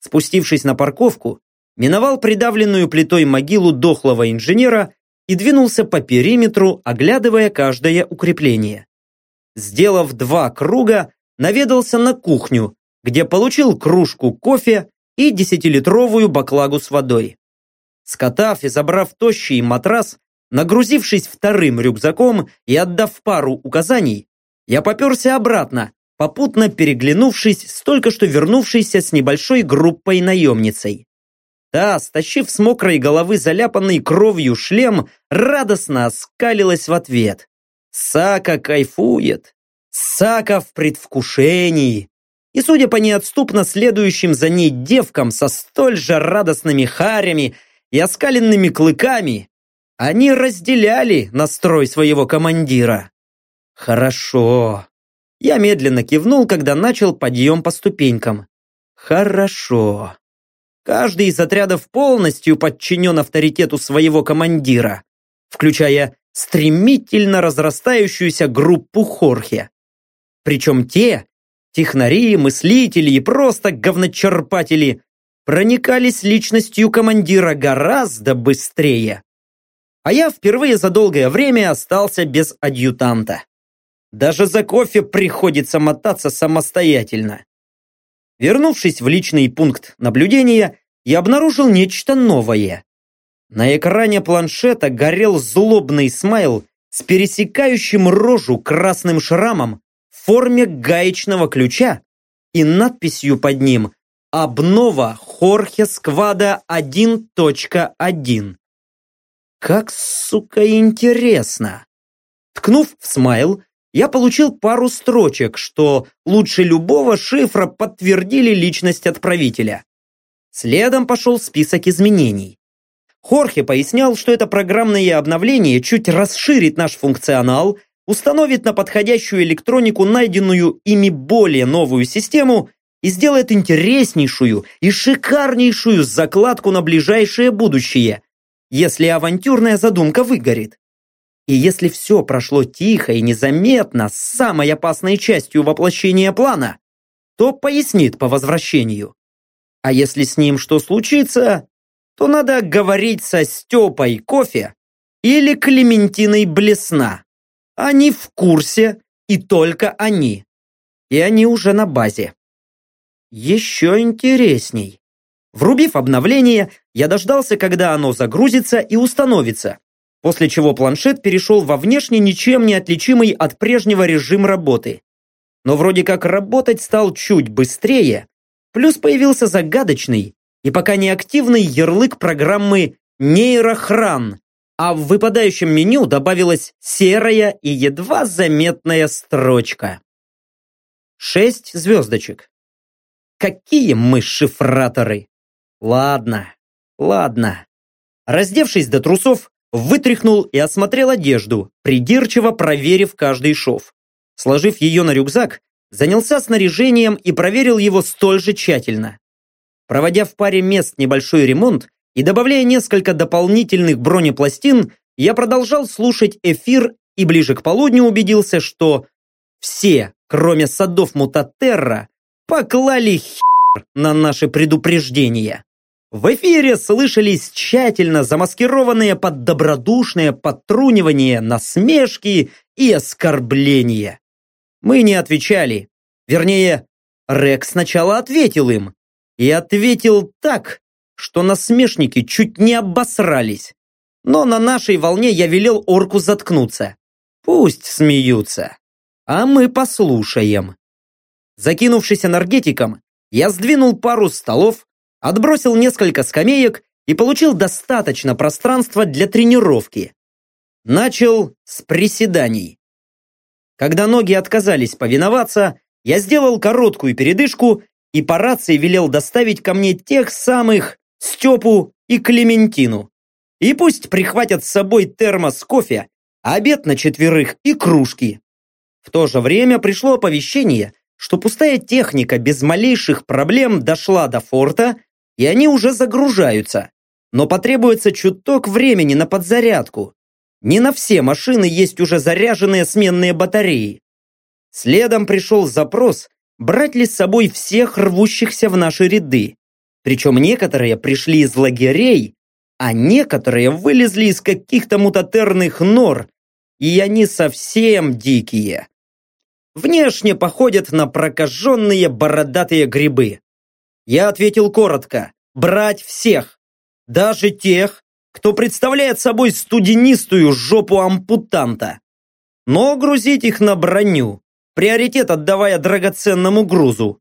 [SPEAKER 1] Спустившись на парковку, миновал придавленную плитой могилу дохлого инженера и двинулся по периметру, оглядывая каждое укрепление. Сделав два круга, наведался на кухню, где получил кружку кофе и десятилитровую баклагу с водой. Скотав и забрав тощий матрас, нагрузившись вторым рюкзаком и отдав пару указаний, я поперся обратно, попутно переглянувшись с только что вернувшейся с небольшой группой наемницей. Та, стащив с мокрой головы заляпанный кровью шлем, радостно оскалилась в ответ. Сака кайфует. Сака в предвкушении. И судя по неотступно следующим за ней девкам со столь же радостными харями и оскаленными клыками, они разделяли настрой своего командира. Хорошо. Я медленно кивнул, когда начал подъем по ступенькам. Хорошо. Каждый из отрядов полностью подчинен авторитету своего командира, включая стремительно разрастающуюся группу Хорхе. Причем те, технари, мыслители и просто говночерпатели, проникались личностью командира гораздо быстрее. А я впервые за долгое время остался без адъютанта. Даже за кофе приходится мотаться самостоятельно. Вернувшись в личный пункт наблюдения, я обнаружил нечто новое. На экране планшета горел злобный смайл с пересекающим рожу красным шрамом в форме гаечного ключа и надписью под ним Обнова Хорхе Сквада 1.1. Как, сука, интересно. Ткнув в смайл, я получил пару строчек, что лучше любого шифра подтвердили личность отправителя. Следом пошел список изменений. Хорхе пояснял, что это программное обновление чуть расширит наш функционал, установит на подходящую электронику найденную ими более новую систему и сделает интереснейшую и шикарнейшую закладку на ближайшее будущее, если авантюрная задумка выгорит. И если все прошло тихо и незаметно с самой опасной частью воплощения плана, то пояснит по возвращению. А если с ним что случится, то надо говорить со Степой Кофе или Клементиной Блесна. Они в курсе, и только они. И они уже на базе. Еще интересней. Врубив обновление, я дождался, когда оно загрузится и установится, после чего планшет перешел во внешне ничем не отличимый от прежнего режим работы. Но вроде как работать стал чуть быстрее, плюс появился загадочный и пока не активный ярлык программы «Нейрохран», а в выпадающем меню добавилась серая и едва заметная строчка. Шесть звездочек. Какие мы шифраторы! Ладно, ладно. Раздевшись до трусов, вытряхнул и осмотрел одежду, придирчиво проверив каждый шов. Сложив ее на рюкзак, занялся снаряжением и проверил его столь же тщательно. Проводя в паре мест небольшой ремонт и добавляя несколько дополнительных бронепластин, я продолжал слушать эфир и ближе к полудню убедился, что все, кроме садов Мутатерра, поклали хер на наши предупреждения. В эфире слышались тщательно замаскированные под добродушное подтрунивание, насмешки и оскорбления. Мы не отвечали. Вернее, Рекс сначала ответил им. И ответил так, что насмешники чуть не обосрались. Но на нашей волне я велел орку заткнуться. Пусть смеются. А мы послушаем. Закинувшись энергетиком, я сдвинул пару столов, отбросил несколько скамеек и получил достаточно пространства для тренировки. Начал с приседаний. Когда ноги отказались повиноваться, я сделал короткую передышку и по рации велел доставить ко мне тех самых Степу и Клементину. И пусть прихватят с собой термос кофе, обед на четверых и кружки. В то же время пришло оповещение, что пустая техника без малейших проблем дошла до форта, и они уже загружаются. Но потребуется чуток времени на подзарядку. Не на все машины есть уже заряженные сменные батареи. Следом пришел запрос, брать ли с собой всех рвущихся в наши ряды. Причем некоторые пришли из лагерей, а некоторые вылезли из каких-то мутатерных нор, и они совсем дикие внешне походят на прокаженные бородатые грибы. Я ответил коротко, брать всех, даже тех, кто представляет собой студенистую жопу ампутанта. Но грузить их на броню, приоритет отдавая драгоценному грузу.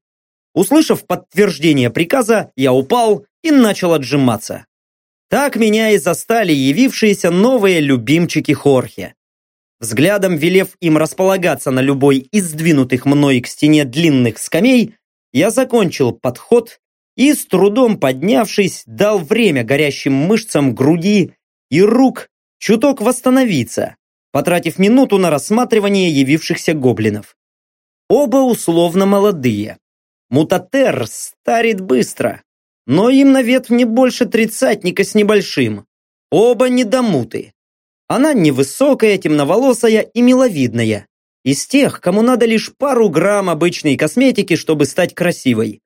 [SPEAKER 1] Услышав подтверждение приказа, я упал и начал отжиматься. Так меня и застали явившиеся новые любимчики Хорхе. Взглядом велев им располагаться на любой из сдвинутых мной к стене длинных скамей, я закончил подход и, с трудом поднявшись, дал время горящим мышцам груди и рук чуток восстановиться, потратив минуту на рассматривание явившихся гоблинов. Оба условно молодые. Мутатер старит быстро, но им на вет не больше тридцатника с небольшим. Оба недомуты. Она невысокая, темноволосая и миловидная. Из тех, кому надо лишь пару грамм обычной косметики, чтобы стать красивой.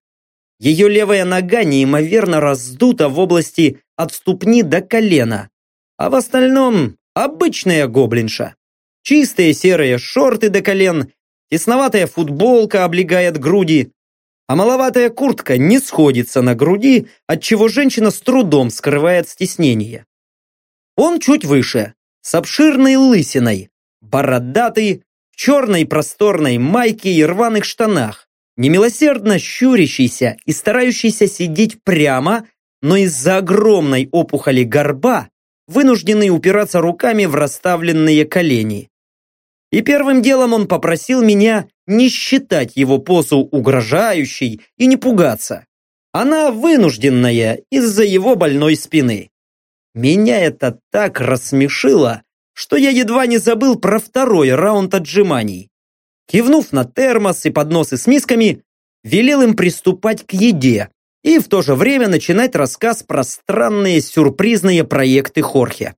[SPEAKER 1] Ее левая нога неимоверно раздута в области от ступни до колена, а в остальном обычная гоблинша. Чистые серые шорты до колен, тесноватая футболка облегает груди, а маловатая куртка не сходится на груди, отчего женщина с трудом скрывает стеснение. Он чуть выше, с обширной лысиной, бородатый, в черной просторной майке и рваных штанах, немилосердно щурящийся и старающийся сидеть прямо, но из-за огромной опухоли горба вынужденный упираться руками в расставленные колени. И первым делом он попросил меня не считать его позу угрожающей и не пугаться. Она вынужденная из-за его больной спины. Меня это так рассмешило, что я едва не забыл про второй раунд отжиманий. Кивнув на термос и подносы с мисками, велел им приступать к еде, и в то же время начинать рассказ про странные сюрпризные проекты Хорхе.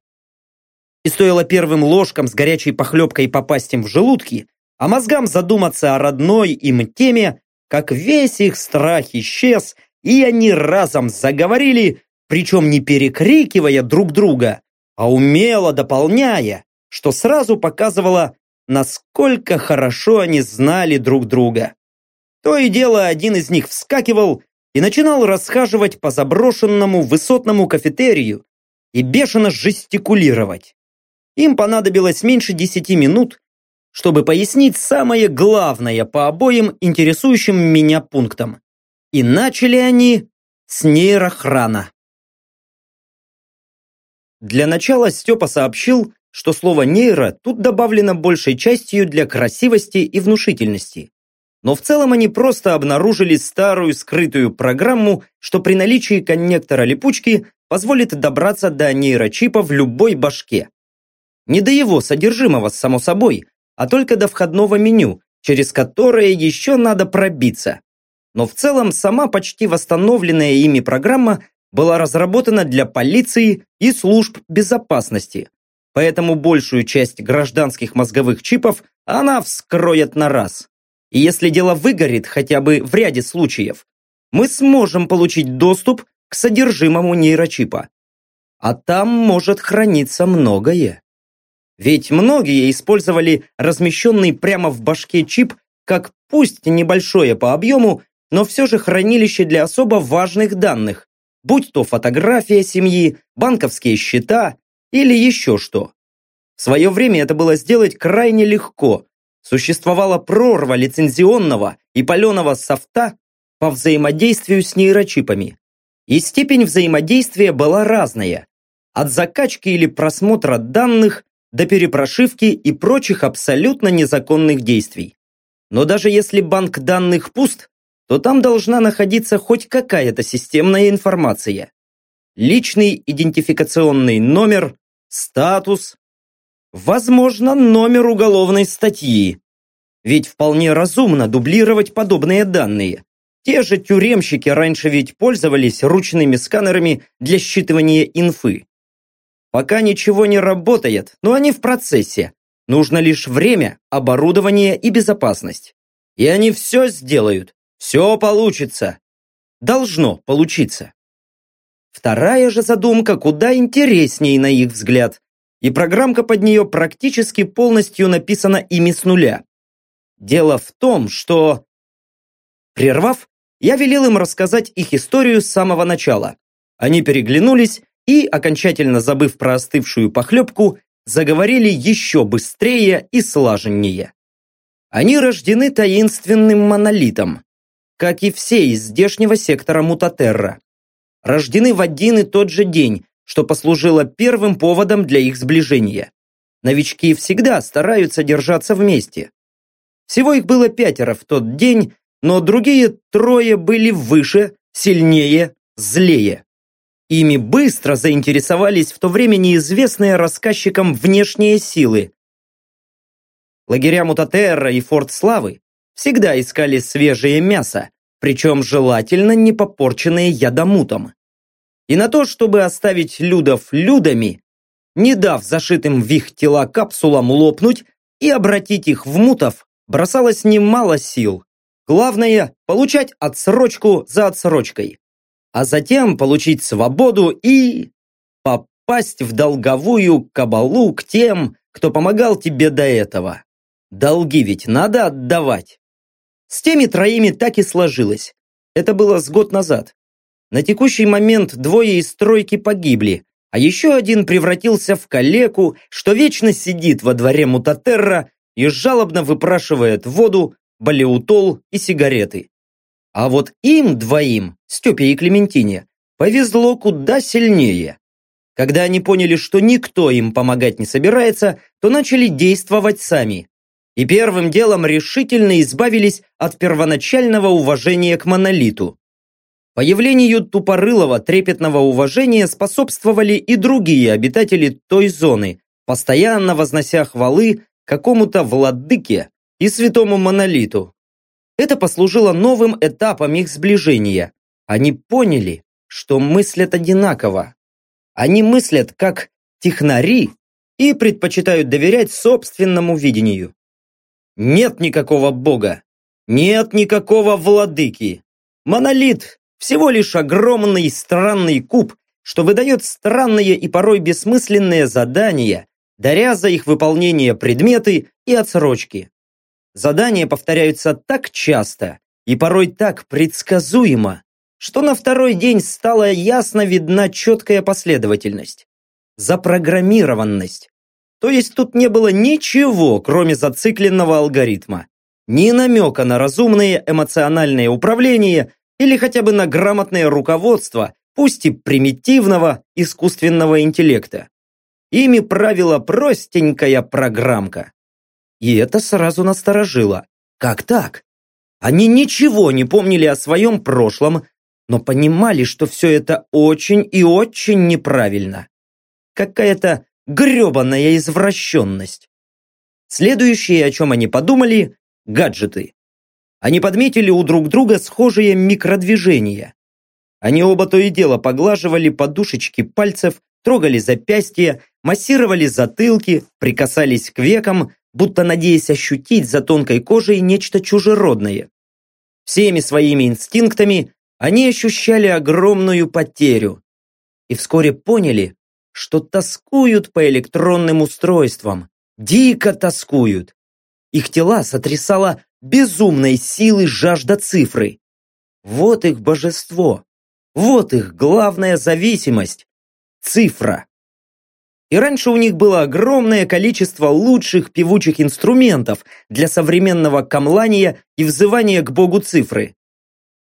[SPEAKER 1] И стоило первым ложкам с горячей похлебкой попасть им в желудки, а мозгам задуматься о родной им теме, как весь их страх исчез, и они разом заговорили, причем не перекрикивая друг друга, а умело дополняя, что сразу показывало, насколько хорошо они знали друг друга. То и дело один из них вскакивал и начинал расхаживать по заброшенному высотному кафетерию и бешено жестикулировать. Им понадобилось меньше десяти минут, чтобы пояснить самое главное по обоим интересующим меня пунктам. И начали они с нейрохрана. Для начала Степа сообщил, что слово «нейро» тут добавлено большей частью для красивости и внушительности. Но в целом они просто обнаружили старую скрытую программу, что при наличии коннектора липучки позволит добраться до нейрочипа в любой башке. Не до его содержимого, само собой, а только до входного меню, через которое еще надо пробиться. Но в целом сама почти восстановленная ими программа была разработана для полиции и служб безопасности. Поэтому большую часть гражданских мозговых чипов она вскроет на раз. И если дело выгорит хотя бы в ряде случаев, мы сможем получить доступ к содержимому нейрочипа. А там может храниться многое. Ведь многие использовали размещенный прямо в башке чип как пусть небольшое по объему, но все же хранилище для особо важных данных, будь то фотография семьи, банковские счета или еще что. В свое время это было сделать крайне легко. Существовала прорва лицензионного и паленого софта по взаимодействию с нейрочипами. И степень взаимодействия была разная. От закачки или просмотра данных до перепрошивки и прочих абсолютно незаконных действий. Но даже если банк данных пуст, то там должна находиться хоть какая-то системная информация. Личный идентификационный номер, статус, возможно, номер уголовной статьи. Ведь вполне разумно дублировать подобные данные. Те же тюремщики раньше ведь пользовались ручными сканерами для считывания инфы. Пока ничего не работает, но они в процессе. Нужно лишь время, оборудование и безопасность. И они все сделают. Все получится. Должно получиться. Вторая же задумка куда интереснее на их взгляд. И программка под нее практически полностью написана ими с нуля. Дело в том, что... Прервав, я велел им рассказать их историю с самого начала. Они переглянулись и, окончательно забыв про остывшую похлебку, заговорили еще быстрее и слаженнее. Они рождены таинственным монолитом, как и все из здешнего сектора Мутатерра. Рождены в один и тот же день, что послужило первым поводом для их сближения. Новички всегда стараются держаться вместе. Всего их было пятеро в тот день, но другие трое были выше, сильнее, злее. Ими быстро заинтересовались в то время неизвестные рассказчикам внешние силы. Лагеря Мутатерра и Форт Славы всегда искали свежее мясо, причем желательно не попорченное ядомутом. И на то, чтобы оставить людов людами, не дав зашитым в их тела капсулам лопнуть и обратить их в мутов, бросалось немало сил. Главное – получать отсрочку за отсрочкой а затем получить свободу и попасть в долговую кабалу к тем, кто помогал тебе до этого. Долги ведь надо отдавать. С теми троими так и сложилось. Это было с год назад. На текущий момент двое из тройки погибли, а еще один превратился в калеку, что вечно сидит во дворе Мутатерра и жалобно выпрашивает воду, балеутол и сигареты. А вот им двоим, Степе и Клементине, повезло куда сильнее. Когда они поняли, что никто им помогать не собирается, то начали действовать сами. И первым делом решительно избавились от первоначального уважения к монолиту. Появлению тупорылого трепетного уважения способствовали и другие обитатели той зоны, постоянно вознося хвалы какому-то владыке и святому монолиту. Это послужило новым этапом их сближения. Они поняли, что мыслят одинаково. Они мыслят как технари и предпочитают доверять собственному видению. Нет никакого бога, нет никакого владыки. Монолит – всего лишь огромный странный куб, что выдает странные и порой бессмысленные задания, даря за их выполнение предметы и отсрочки. Задания повторяются так часто и порой так предсказуемо, что на второй день стала ясно видна четкая последовательность. Запрограммированность. То есть тут не было ничего, кроме зацикленного алгоритма. Ни намека на разумное эмоциональное управление или хотя бы на грамотное руководство, пусть и примитивного искусственного интеллекта. Ими правила простенькая программка. И это сразу насторожило. Как так? Они ничего не помнили о своем прошлом, но понимали, что все это очень и очень неправильно. Какая-то гребаная извращенность. Следующее, о чем они подумали – гаджеты. Они подметили у друг друга схожие микродвижения. Они оба то и дело поглаживали подушечки пальцев, трогали запястья, массировали затылки, прикасались к векам, будто надеясь ощутить за тонкой кожей нечто чужеродное. Всеми своими инстинктами они ощущали огромную потерю и вскоре поняли, что тоскуют по электронным устройствам, дико тоскуют. Их тела сотрясала безумной силы жажда цифры. Вот их божество, вот их главная зависимость – цифра. И раньше у них было огромное количество лучших певучих инструментов для современного камлания и взывания к богу цифры.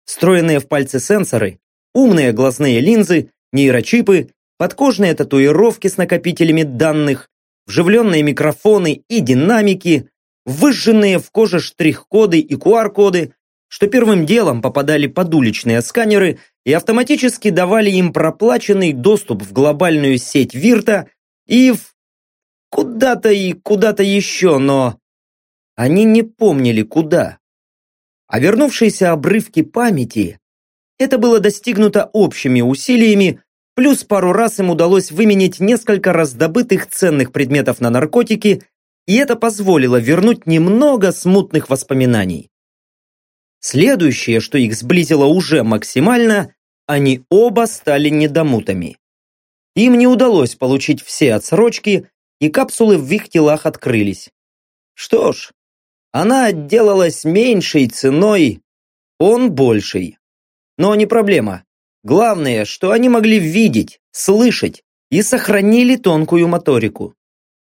[SPEAKER 1] Встроенные в пальцы сенсоры, умные глазные линзы, нейрочипы, подкожные татуировки с накопителями данных, вживленные микрофоны и динамики, выжженные в коже штрих-коды и QR-коды, что первым делом попадали под уличные сканеры и автоматически давали им проплаченный доступ в глобальную сеть Вирта и в куда-то и куда-то еще, но они не помнили куда. А вернувшиеся обрывки памяти это было достигнуто общими усилиями, плюс пару раз им удалось выменять несколько раздобытых ценных предметов на наркотики, и это позволило вернуть немного смутных воспоминаний. Следующее, что их сблизило уже максимально, они оба стали недомутами. Им не удалось получить все отсрочки, и капсулы в их телах открылись. Что ж, она отделалась меньшей ценой, он большей. Но не проблема. Главное, что они могли видеть, слышать и сохранили тонкую моторику.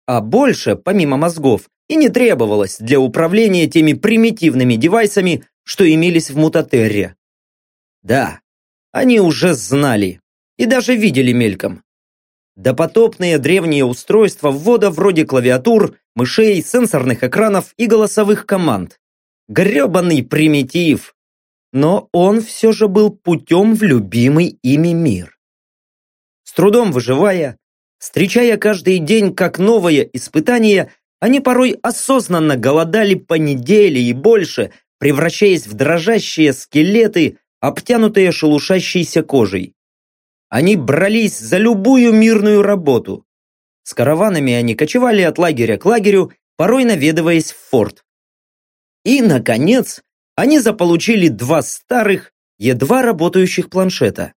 [SPEAKER 1] А больше, помимо мозгов, и не требовалось для управления теми примитивными девайсами, что имелись в Мутатерре. Да, они уже знали и даже видели мельком. Допотопные древние устройства ввода вроде клавиатур, мышей, сенсорных экранов и голосовых команд. Гребаный примитив. Но он все же был путем в любимый ими мир. С трудом выживая, встречая каждый день как новое испытание, они порой осознанно голодали по неделе и больше, превращаясь в дрожащие скелеты, обтянутые шелушащейся кожей. Они брались за любую мирную работу. С караванами они кочевали от лагеря к лагерю, порой наведываясь в форт. И, наконец, они заполучили два старых, едва работающих планшета.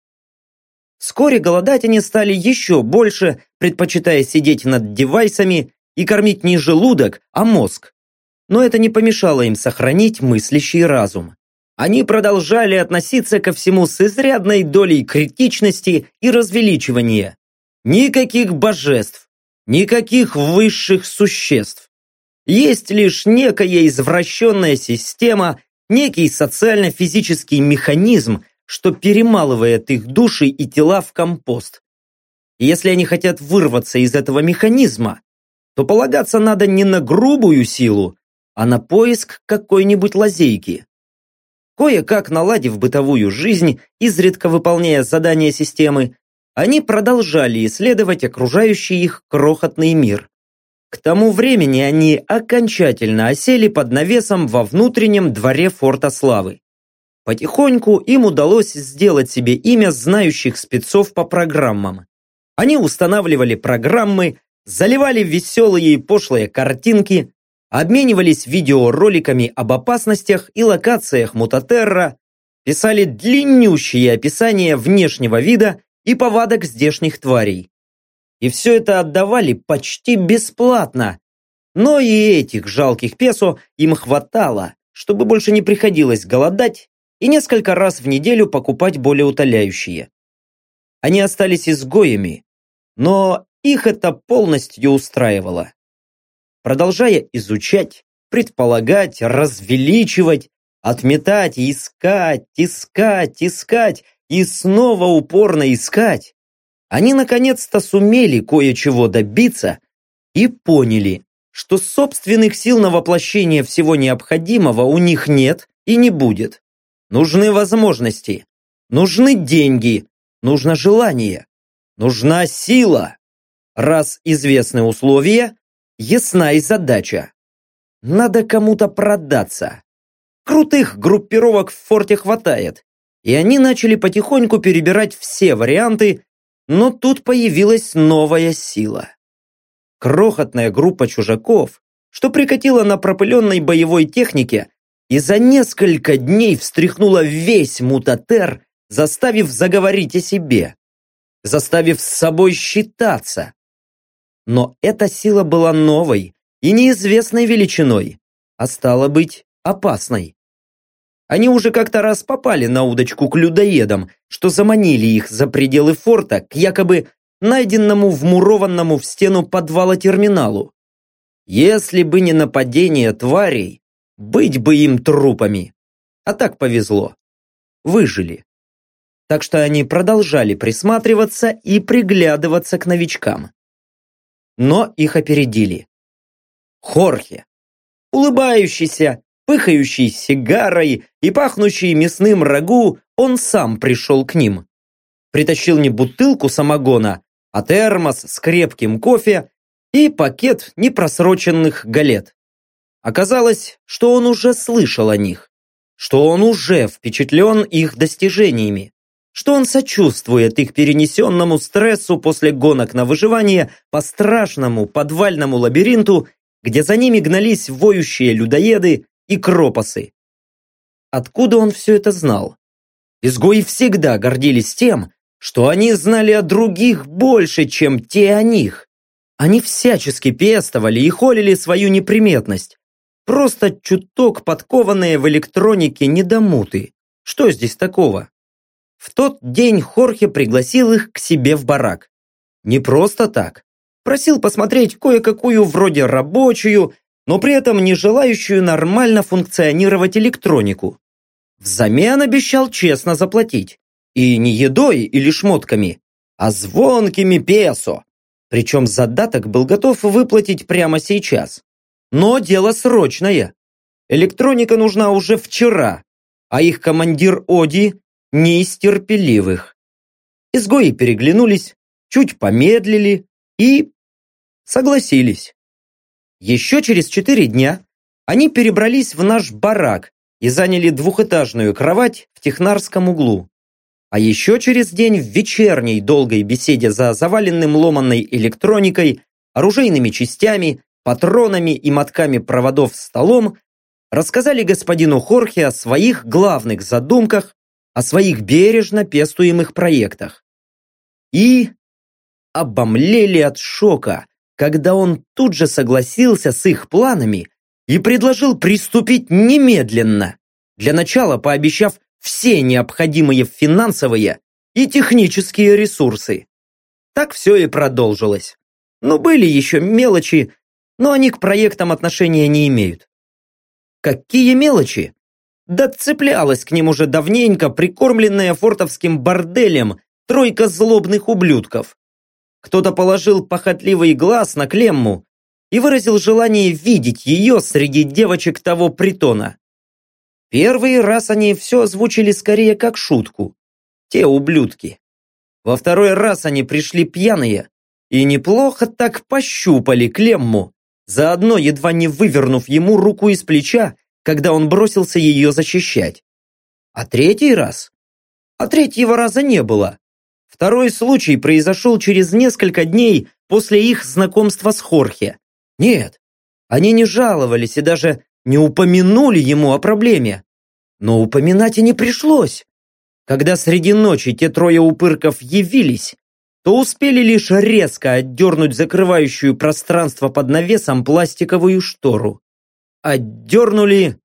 [SPEAKER 1] Вскоре голодать они стали еще больше, предпочитая сидеть над девайсами и кормить не желудок, а мозг. Но это не помешало им сохранить мыслящий разум они продолжали относиться ко всему с изрядной долей критичности и развеличивания. Никаких божеств, никаких высших существ. Есть лишь некая извращенная система, некий социально-физический механизм, что перемалывает их души и тела в компост. Если они хотят вырваться из этого механизма, то полагаться надо не на грубую силу, а на поиск какой-нибудь лазейки. Кое-как наладив бытовую жизнь, изредка выполняя задания системы, они продолжали исследовать окружающий их крохотный мир. К тому времени они окончательно осели под навесом во внутреннем дворе форта Славы. Потихоньку им удалось сделать себе имя знающих спецов по программам. Они устанавливали программы, заливали веселые и пошлые картинки, обменивались видеороликами об опасностях и локациях Мутатерра, писали длиннющие описания внешнего вида и повадок здешних тварей. И все это отдавали почти бесплатно. Но и этих жалких песо им хватало, чтобы больше не приходилось голодать и несколько раз в неделю покупать более утоляющие. Они остались изгоями, но их это полностью устраивало. Продолжая изучать, предполагать, развеличивать, отметать, искать, искать, искать и снова упорно искать, они наконец-то сумели кое-чего добиться и поняли, что собственных сил на воплощение всего необходимого у них нет и не будет. Нужны возможности, нужны деньги, нужно желание, нужна сила. Раз известны условия, ясна и задача. Надо кому-то продаться. Крутых группировок в форте хватает, и они начали потихоньку перебирать все варианты, но тут появилась новая сила. Крохотная группа чужаков, что прикатила на пропыленной боевой технике и за несколько дней встряхнула весь мутатер, заставив заговорить о себе, заставив с собой считаться. Но эта сила была новой и неизвестной величиной, а стала быть опасной. Они уже как-то раз попали на удочку к людоедам, что заманили их за пределы форта к якобы найденному вмурованному в стену подвала терминалу. Если бы не нападение тварей, быть бы им трупами. А так повезло. Выжили. Так что они продолжали присматриваться и приглядываться к новичкам. Но их опередили. Хорхе, улыбающийся, пыхающий сигарой и пахнущий мясным рагу, он сам пришел к ним. Притащил не бутылку самогона, а термос с крепким кофе и пакет непросроченных галет. Оказалось, что он уже слышал о них, что он уже впечатлен их достижениями, что он сочувствует их перенесенному стрессу после гонок на выживание по страшному подвальному лабиринту, где за ними гнались воющие людоеды, и кропосы. Откуда он все это знал? Изгои всегда гордились тем, что они знали о других больше, чем те о них. Они всячески пестовали и холили свою неприметность. Просто чуток подкованные в электронике недомуты. Что здесь такого? В тот день Хорхе пригласил их к себе в барак. Не просто так. Просил посмотреть кое-какую вроде рабочую, но при этом не желающую нормально функционировать электронику. Взамен обещал честно заплатить. И не едой или шмотками, а звонкими песо. Причем задаток был готов выплатить прямо сейчас. Но дело срочное. Электроника нужна уже вчера, а их командир Оди не из терпеливых. Изгои переглянулись, чуть помедлили и согласились. Еще через четыре дня они перебрались в наш барак и заняли двухэтажную кровать в Технарском углу. А еще через день в вечерней долгой беседе за заваленным ломанной электроникой, оружейными частями, патронами и мотками проводов столом рассказали господину Хорхе о своих главных задумках, о своих бережно пестуемых проектах. И обомлели от шока, когда он тут же согласился с их планами и предложил приступить немедленно, для начала пообещав все необходимые финансовые и технические ресурсы. Так все и продолжилось. Но были еще мелочи, но они к проектам отношения не имеют. Какие мелочи? Да цеплялась к ним уже давненько прикормленная фортовским борделем тройка злобных ублюдков. Кто-то положил похотливый глаз на клемму и выразил желание видеть ее среди девочек того притона. Первый раз они все озвучили скорее как шутку. Те ублюдки. Во второй раз они пришли пьяные и неплохо так пощупали клемму, заодно едва не вывернув ему руку из плеча, когда он бросился ее защищать. А третий раз? А третьего раза не было. Второй случай произошел через несколько дней после их знакомства с Хорхе. Нет, они не жаловались и даже не упомянули ему о проблеме. Но упоминать и не пришлось. Когда среди ночи те трое упырков явились, то успели лишь резко отдернуть закрывающую пространство под навесом пластиковую штору. Отдернули,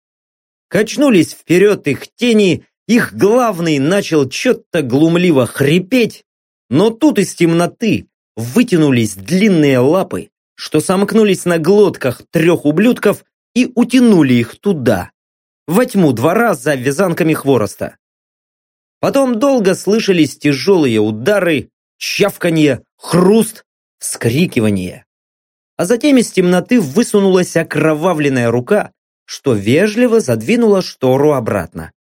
[SPEAKER 1] качнулись вперед их тени, их главный начал что-то глумливо хрипеть, но тут из темноты вытянулись длинные лапы, что сомкнулись на глотках трех ублюдков и утянули их туда, во тьму двора за вязанками хвороста. Потом долго слышались тяжелые удары, чавканье, хруст, вскрикивание. А затем из темноты высунулась окровавленная рука, что вежливо задвинула штору обратно.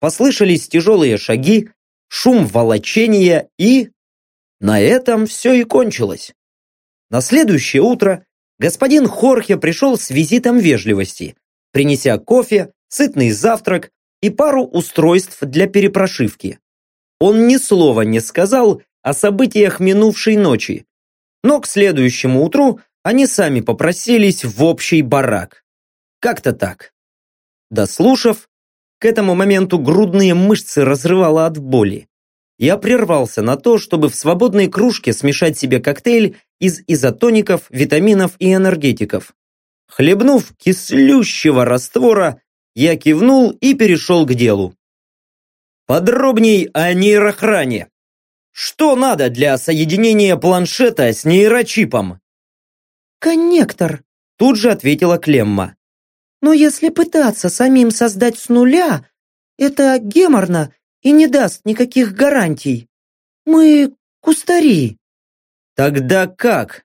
[SPEAKER 1] Послышались тяжелые шаги, шум волочения и... На этом все и кончилось. На следующее утро господин Хорхе пришел с визитом вежливости, принеся кофе, сытный завтрак и пару устройств для перепрошивки. Он ни слова не сказал о событиях минувшей ночи, но к следующему утру они сами попросились в общий барак. Как-то так. Дослушав, к этому моменту грудные мышцы разрывало от боли. Я прервался на то, чтобы в свободной кружке смешать себе коктейль из изотоников, витаминов и энергетиков. Хлебнув кислющего раствора, я кивнул и перешел к делу. Подробней о нейрохране. Что надо для соединения планшета с нейрочипом?
[SPEAKER 2] «Коннектор», –
[SPEAKER 1] тут же ответила Клемма.
[SPEAKER 2] «Но если пытаться самим создать с нуля, это геморно и не даст никаких гарантий. Мы кустари».
[SPEAKER 1] «Тогда как?»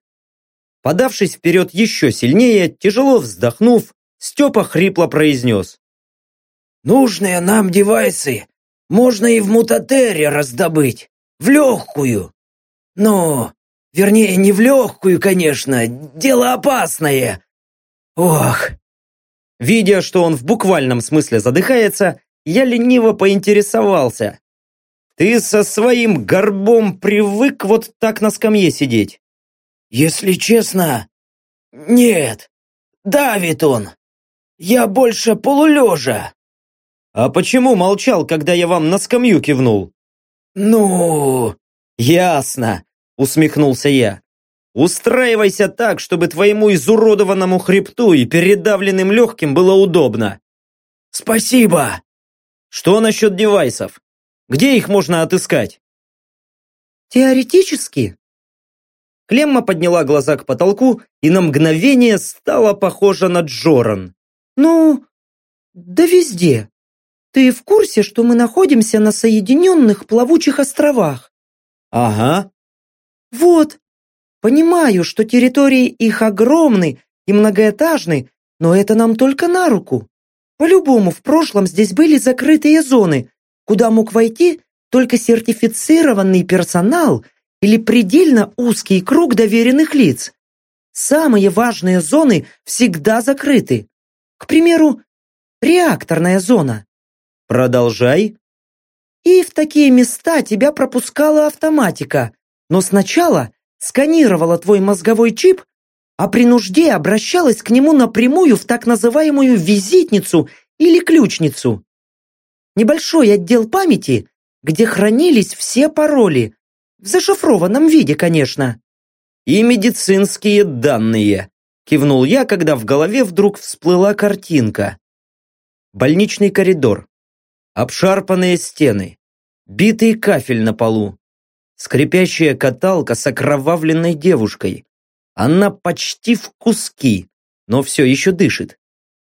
[SPEAKER 1] Подавшись вперед еще сильнее, тяжело вздохнув, Степа хрипло произнес.
[SPEAKER 3] «Нужные нам девайсы можно и в мутатере раздобыть, в легкую. Но, вернее, не в легкую, конечно, дело опасное. Ох!»
[SPEAKER 1] Видя, что он в буквальном смысле задыхается, я лениво поинтересовался. «Ты со своим горбом привык вот так на скамье сидеть?»
[SPEAKER 3] «Если честно, нет. Давит он. Я больше полулежа».
[SPEAKER 1] «А почему молчал, когда я вам на скамью кивнул?»
[SPEAKER 3] «Ну...»
[SPEAKER 1] «Ясно», — усмехнулся я. «Устраивайся так, чтобы твоему изуродованному хребту и передавленным легким было удобно».
[SPEAKER 3] «Спасибо!»
[SPEAKER 1] Что насчет девайсов? Где их можно отыскать?
[SPEAKER 2] Теоретически.
[SPEAKER 1] Клемма подняла глаза к потолку и на мгновение стала похожа на Джоран.
[SPEAKER 2] Ну, да везде. Ты в курсе, что мы находимся на Соединенных Плавучих островах?
[SPEAKER 1] Ага.
[SPEAKER 2] Вот. Понимаю, что территории их огромны и многоэтажны, но это нам только на руку. По-любому, в прошлом здесь были закрытые зоны, куда мог войти только сертифицированный персонал или предельно узкий круг доверенных лиц. Самые важные зоны всегда закрыты. К примеру, реакторная зона.
[SPEAKER 1] Продолжай.
[SPEAKER 2] И в такие места тебя пропускала автоматика, но сначала сканировала твой мозговой чип а при нужде обращалась к нему напрямую в так называемую визитницу или ключницу. Небольшой отдел памяти, где хранились все пароли, в зашифрованном виде, конечно.
[SPEAKER 1] «И медицинские данные», – кивнул я, когда в голове вдруг всплыла картинка. Больничный коридор, обшарпанные стены, битый кафель на полу, скрипящая каталка с окровавленной девушкой, она почти в куски, но все еще дышит.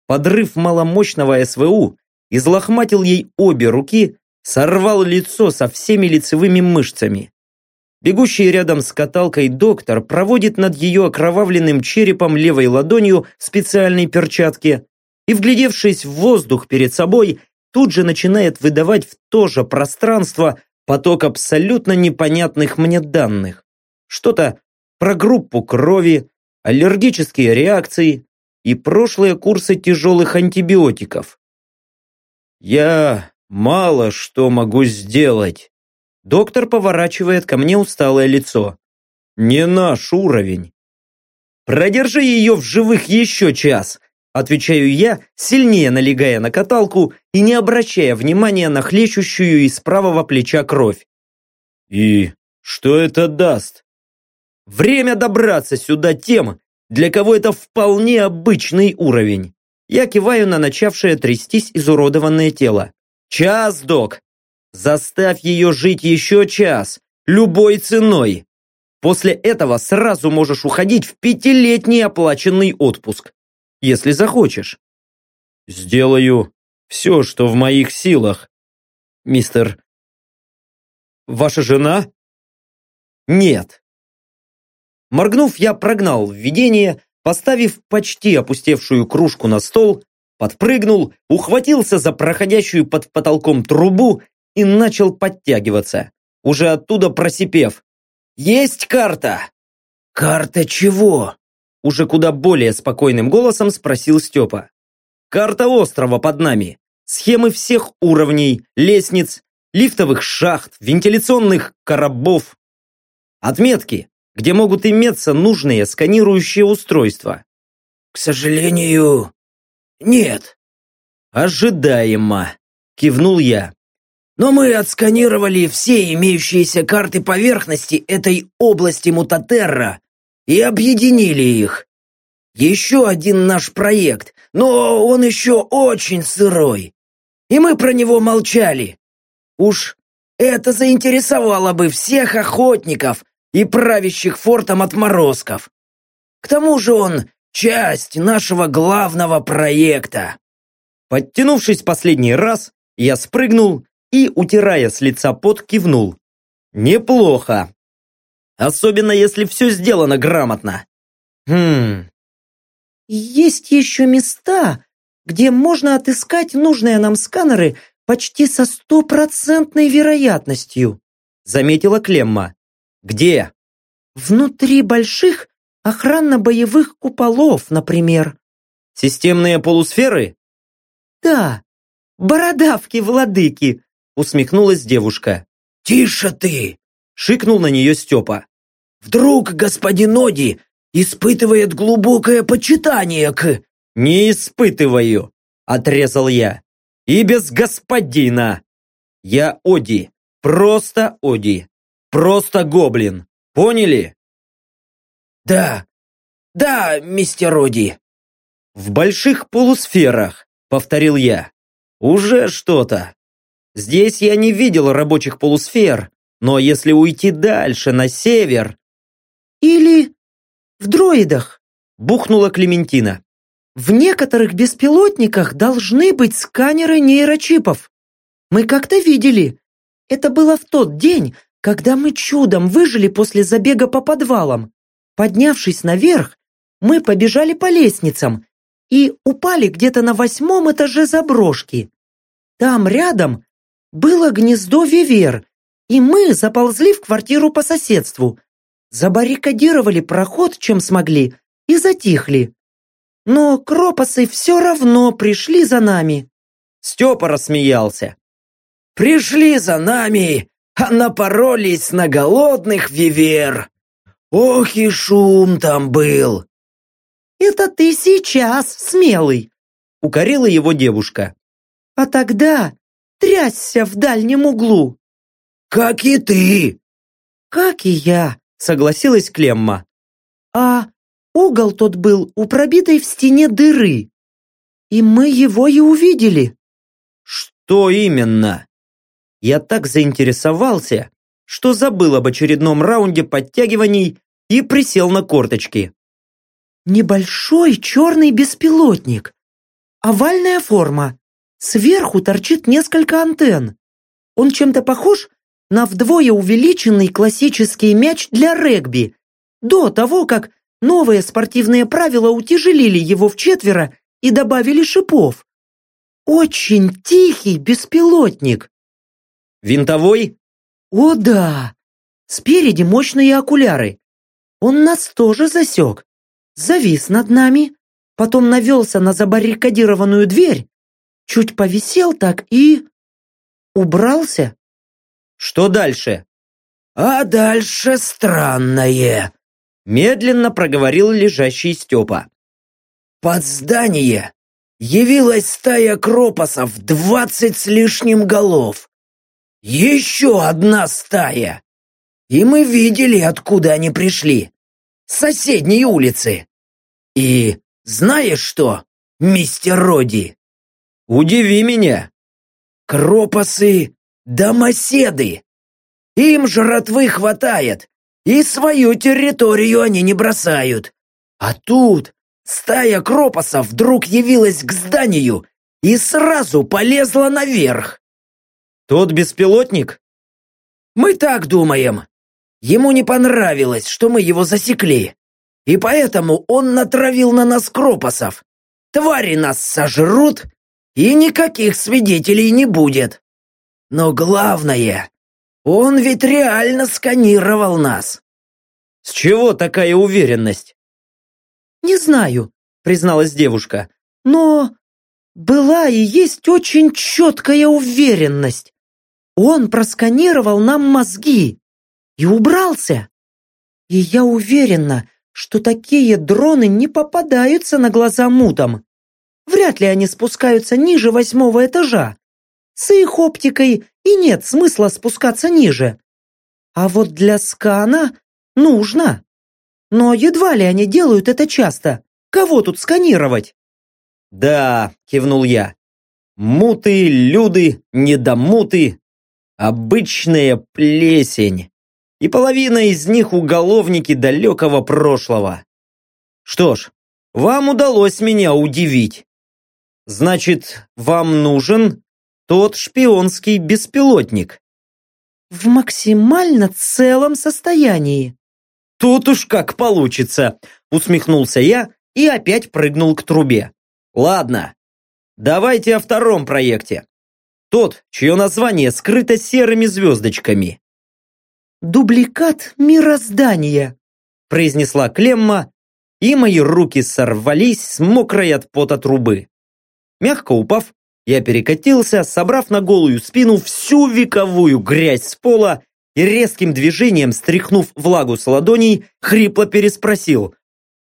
[SPEAKER 1] Подрыв маломощного СВУ излохматил ей обе руки, сорвал лицо со всеми лицевыми мышцами. Бегущий рядом с каталкой доктор проводит над ее окровавленным черепом левой ладонью в специальной перчатке и, вглядевшись в воздух перед собой, тут же начинает выдавать в то же пространство поток абсолютно непонятных мне данных. Что-то про группу крови, аллергические реакции и прошлые курсы тяжелых антибиотиков. Я Мало что могу сделать. Доктор поворачивает ко мне усталое лицо. Не наш уровень. Продержи ее в живых еще час, отвечаю я, сильнее налегая на каталку и не обращая внимания на хлещущую из правого плеча кровь. И что это даст? Время добраться сюда тем, для кого это вполне обычный уровень. Я киваю на начавшее трястись изуродованное тело. Час, док. Заставь ее жить еще час, любой ценой. После этого сразу можешь уходить в пятилетний оплаченный отпуск, если захочешь. Сделаю все, что в моих силах. Мистер... Ваша жена? Нет. Моргнув, я прогнал видение, поставив почти опустевшую кружку на стол, подпрыгнул, ухватился за проходящую под потолком трубу и начал подтягиваться, уже оттуда просипев. «Есть карта!» «Карта чего?» Уже куда более спокойным голосом спросил Степа. «Карта острова под нами. Схемы всех уровней, лестниц, лифтовых шахт, вентиляционных коробов. Отметки, где могут иметься нужные сканирующие устройства. К сожалению, нет. Ожидаемо, кивнул я. Но мы отсканировали все имеющиеся карты поверхности этой области Мутатерра и объединили их. Еще один наш проект, но он еще очень сырой. И мы про него молчали. Уж это заинтересовало бы всех охотников, и правящих фортом отморозков. К тому же он часть нашего главного проекта. Подтянувшись последний раз, я спрыгнул и, утирая с лица пот, кивнул. Неплохо. Особенно если все сделано грамотно. Хм.
[SPEAKER 2] Есть еще места, где можно отыскать нужные нам сканеры почти со стопроцентной вероятностью, заметила Клемма.
[SPEAKER 1] Где?
[SPEAKER 2] Внутри больших охранно-боевых куполов, например.
[SPEAKER 1] Системные полусферы?
[SPEAKER 2] Да, бородавки-владыки, усмехнулась девушка.
[SPEAKER 3] Тише ты!
[SPEAKER 1] Шикнул на нее Степа.
[SPEAKER 3] Вдруг господин Оди испытывает глубокое почитание к...
[SPEAKER 1] Не испытываю, отрезал я. И без господина. Я Оди, просто Оди. Просто гоблин. Поняли?
[SPEAKER 3] Да. Да, мистер Роди.
[SPEAKER 1] В больших полусферах, повторил я. Уже что-то. Здесь я не видел рабочих полусфер, но если уйти дальше, на север...
[SPEAKER 2] Или в дроидах,
[SPEAKER 1] бухнула Клементина.
[SPEAKER 2] В некоторых беспилотниках должны быть сканеры нейрочипов. Мы как-то видели. Это было в тот день, когда мы чудом выжили после забега по подвалам, поднявшись наверх, мы побежали по лестницам и упали где-то на восьмом этаже заброшки. Там рядом было гнездо Вивер, и мы заползли в квартиру по соседству, забаррикадировали проход, чем смогли, и затихли. Но кропосы все равно пришли за нами.
[SPEAKER 1] Степа рассмеялся.
[SPEAKER 3] «Пришли за нами а напоролись на голодных вивер. Ох и шум там был!»
[SPEAKER 2] «Это ты сейчас смелый!» — укорила его девушка. «А тогда трясся в дальнем углу!»
[SPEAKER 3] «Как и ты!»
[SPEAKER 2] «Как и я!» — согласилась Клемма. «А угол тот был у пробитой в стене дыры, и мы его и увидели».
[SPEAKER 1] «Что именно?» Я так заинтересовался, что забыл об очередном раунде подтягиваний и присел на корточки.
[SPEAKER 2] Небольшой черный беспилотник. Овальная форма. Сверху торчит несколько антенн. Он чем-то похож на вдвое увеличенный классический мяч для регби, до того, как новые спортивные правила утяжелили его в четверо и добавили шипов. Очень тихий беспилотник.
[SPEAKER 1] Винтовой?
[SPEAKER 2] О да! Спереди мощные окуляры. Он нас тоже засек. Завис над нами, потом навелся на забаррикадированную дверь, чуть повисел так и... убрался?
[SPEAKER 1] Что дальше?
[SPEAKER 3] А дальше странное.
[SPEAKER 1] Медленно проговорил лежащий Степа.
[SPEAKER 3] Под здание явилась стая кропосов двадцать с лишним голов. Еще одна стая. И мы видели, откуда они пришли. С соседней улицы. И знаешь что, мистер Роди?
[SPEAKER 1] Удиви меня.
[SPEAKER 3] Кропосы – домоседы. Им жратвы хватает, и свою территорию они не бросают. А тут стая кропосов вдруг явилась к зданию и сразу полезла наверх.
[SPEAKER 1] Тот беспилотник?
[SPEAKER 3] Мы так думаем. Ему не понравилось, что мы его засекли. И поэтому он натравил на нас кропосов. Твари нас сожрут, и никаких свидетелей не будет. Но главное, он ведь реально сканировал нас.
[SPEAKER 1] С чего такая уверенность?
[SPEAKER 2] Не знаю, призналась девушка. Но была и есть очень четкая уверенность. Он просканировал нам мозги и убрался. И я уверена, что такие дроны не попадаются на глаза мутам. Вряд ли они спускаются ниже восьмого этажа. С их оптикой и нет смысла спускаться ниже. А вот для скана нужно. Но едва ли они делают это часто. Кого тут сканировать?
[SPEAKER 1] Да, кивнул я. Муты, люды, недомуты. Обычная плесень и половина из них уголовники далекого прошлого. Что ж, вам удалось меня удивить. Значит, вам нужен тот шпионский беспилотник.
[SPEAKER 2] В максимально целом состоянии.
[SPEAKER 1] Тут уж как получится, усмехнулся я и опять прыгнул к трубе. Ладно, давайте о втором проекте. Тот, чье название скрыто серыми звездочками
[SPEAKER 2] дубликат мироздания»,
[SPEAKER 1] произнесла Клемма, и мои руки сорвались с мокрой от пота трубы. Мягко упав, я перекатился, собрав на голую спину всю вековую грязь с пола и резким движением, стряхнув влагу с ладоней, хрипло переспросил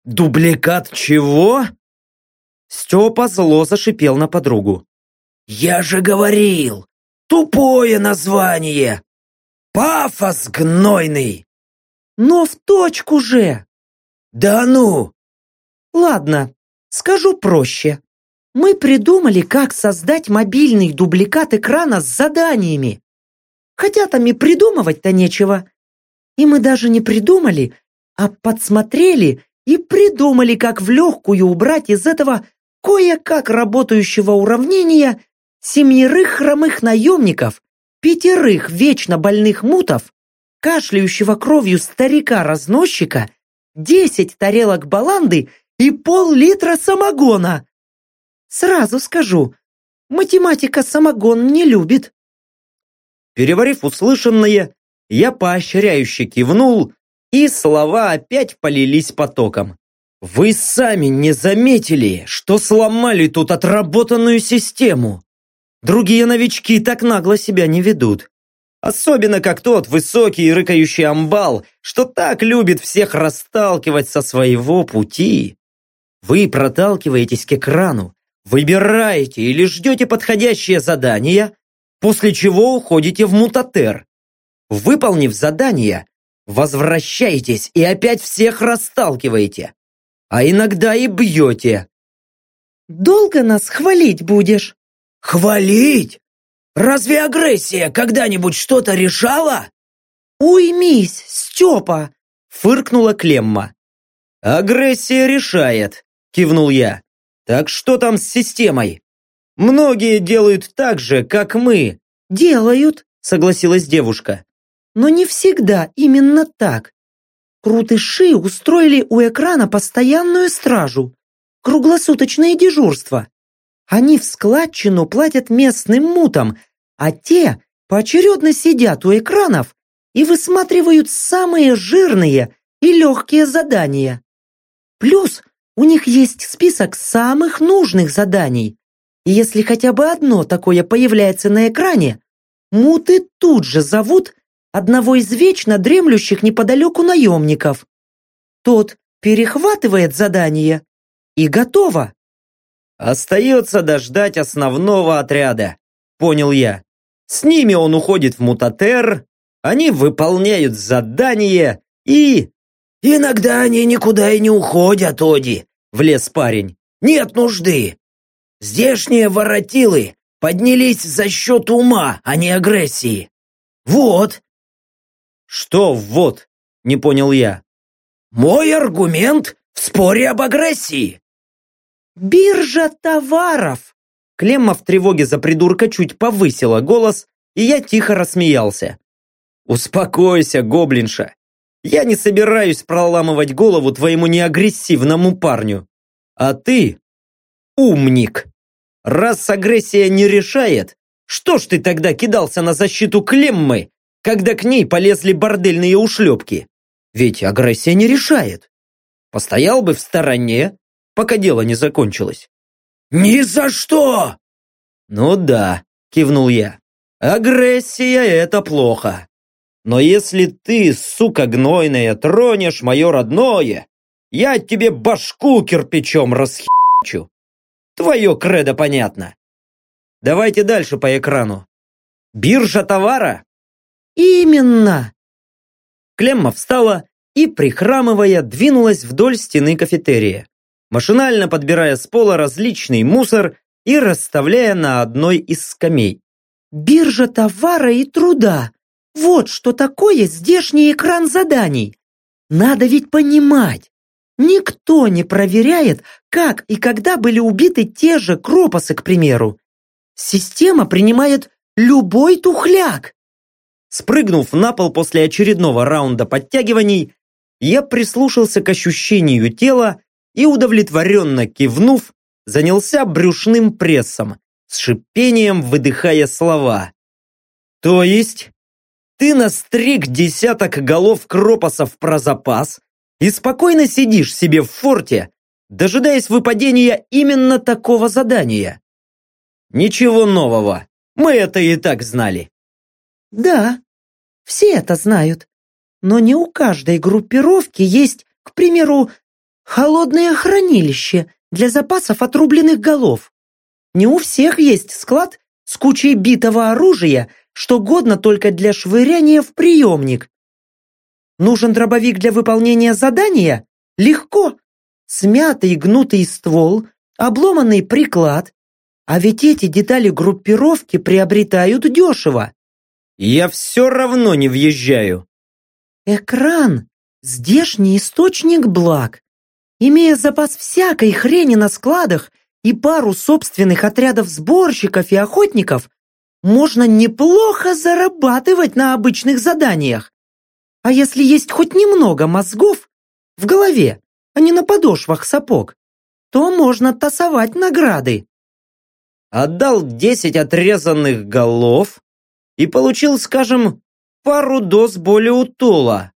[SPEAKER 1] «Дубликат чего?» Степа зло зашипел на подругу.
[SPEAKER 3] «Я же говорил! Тупое название! Пафос гнойный!
[SPEAKER 2] Но в точку же!
[SPEAKER 3] Да ну!
[SPEAKER 2] Ладно, скажу проще. Мы придумали, как создать мобильный дубликат экрана с заданиями. Хотя там и придумывать-то нечего. И мы даже не придумали, а подсмотрели и придумали, как в легкую убрать из этого кое-как работающего уравнения семерых хромых наемников пятерых вечно больных мутов, кашляющего кровью старика-разносчика, десять тарелок баланды и пол-литра самогона. Сразу скажу, математика самогон не любит.
[SPEAKER 1] Переварив услышанное, я поощряюще кивнул, и слова опять полились потоком. «Вы сами не заметили, что сломали тут отработанную систему? Другие новички так нагло себя не ведут. Особенно как тот высокий и рыкающий амбал, что так любит всех расталкивать со своего пути. Вы проталкиваетесь к экрану, выбираете или ждете подходящее задание, после чего уходите в мутатер. Выполнив задание, возвращаетесь и опять всех расталкиваете. А иногда и бьете.
[SPEAKER 2] «Долго нас хвалить будешь?»
[SPEAKER 3] Хвалить? Разве агрессия когда-нибудь что-то решала?
[SPEAKER 2] Уймись, Степа!
[SPEAKER 1] Фыркнула Клемма. Агрессия решает, кивнул я. Так что там с системой? Многие делают так же, как мы.
[SPEAKER 2] Делают, согласилась девушка. Но не всегда именно так. Крутыши устроили у экрана постоянную стражу, круглосуточное дежурство. Они в складчину платят местным мутам, а те поочередно сидят у экранов и высматривают самые жирные и легкие задания. Плюс у них есть список самых нужных заданий. И если хотя бы одно такое появляется на экране, муты тут же зовут одного из вечно дремлющих неподалеку наемников. Тот перехватывает задание и готово.
[SPEAKER 1] Остается дождать основного отряда, понял я. С ними он уходит в мутатер, они выполняют задание и...
[SPEAKER 3] «Иногда они никуда и не уходят, Оди», — влез парень. «Нет нужды. Здешние воротилы поднялись за счет ума, а не агрессии. Вот».
[SPEAKER 1] «Что вот?» — не понял я.
[SPEAKER 3] «Мой аргумент в споре об агрессии».
[SPEAKER 2] «Биржа товаров!»
[SPEAKER 1] Клемма в тревоге за придурка чуть повысила голос, и я тихо рассмеялся. «Успокойся, гоблинша. Я не собираюсь проламывать голову твоему неагрессивному парню. А ты умник. Раз агрессия не решает, что ж ты тогда кидался на защиту Клеммы, когда к ней полезли бордельные ушлепки? Ведь агрессия не решает. Постоял бы в стороне, пока дело не закончилось.
[SPEAKER 3] «Ни за что!»
[SPEAKER 1] «Ну да», — кивнул я. «Агрессия — это плохо. Но если ты, сука гнойная, тронешь мое родное, я тебе башку кирпичом расхищу. Твое кредо понятно. Давайте дальше по экрану. Биржа товара?
[SPEAKER 2] Именно.
[SPEAKER 1] Клемма встала и, прихрамывая, двинулась вдоль стены кафетерия, машинально подбирая с пола различный мусор и расставляя на одной из скамей.
[SPEAKER 2] Биржа товара и труда. Вот что такое здешний экран заданий. Надо ведь понимать, никто не проверяет, как и когда были убиты те же кропосы, к примеру. Система принимает любой тухляк.
[SPEAKER 1] Спрыгнув на пол после очередного раунда подтягиваний, я прислушался к ощущению тела и, удовлетворенно кивнув, занялся брюшным прессом, с шипением выдыхая слова. То есть, ты настриг десяток голов кропосов про запас и спокойно сидишь себе в форте, дожидаясь выпадения именно такого задания. Ничего нового, мы это и так знали.
[SPEAKER 2] Да, все это знают. Но не у каждой группировки есть, к примеру, холодное хранилище для запасов отрубленных голов. Не у всех есть склад с кучей битого оружия, что годно только для швыряния в приемник. Нужен дробовик для выполнения задания? Легко. Смятый гнутый ствол, обломанный приклад. А ведь эти детали группировки приобретают дешево.
[SPEAKER 1] Я все равно не въезжаю.
[SPEAKER 2] Экран – здешний источник благ. Имея запас всякой хрени на складах и пару собственных отрядов сборщиков и охотников, можно неплохо зарабатывать на обычных заданиях. А если есть хоть немного мозгов в голове, а не на подошвах сапог, то можно тасовать награды.
[SPEAKER 1] Отдал десять отрезанных голов и получил, скажем, пару доз болеутола.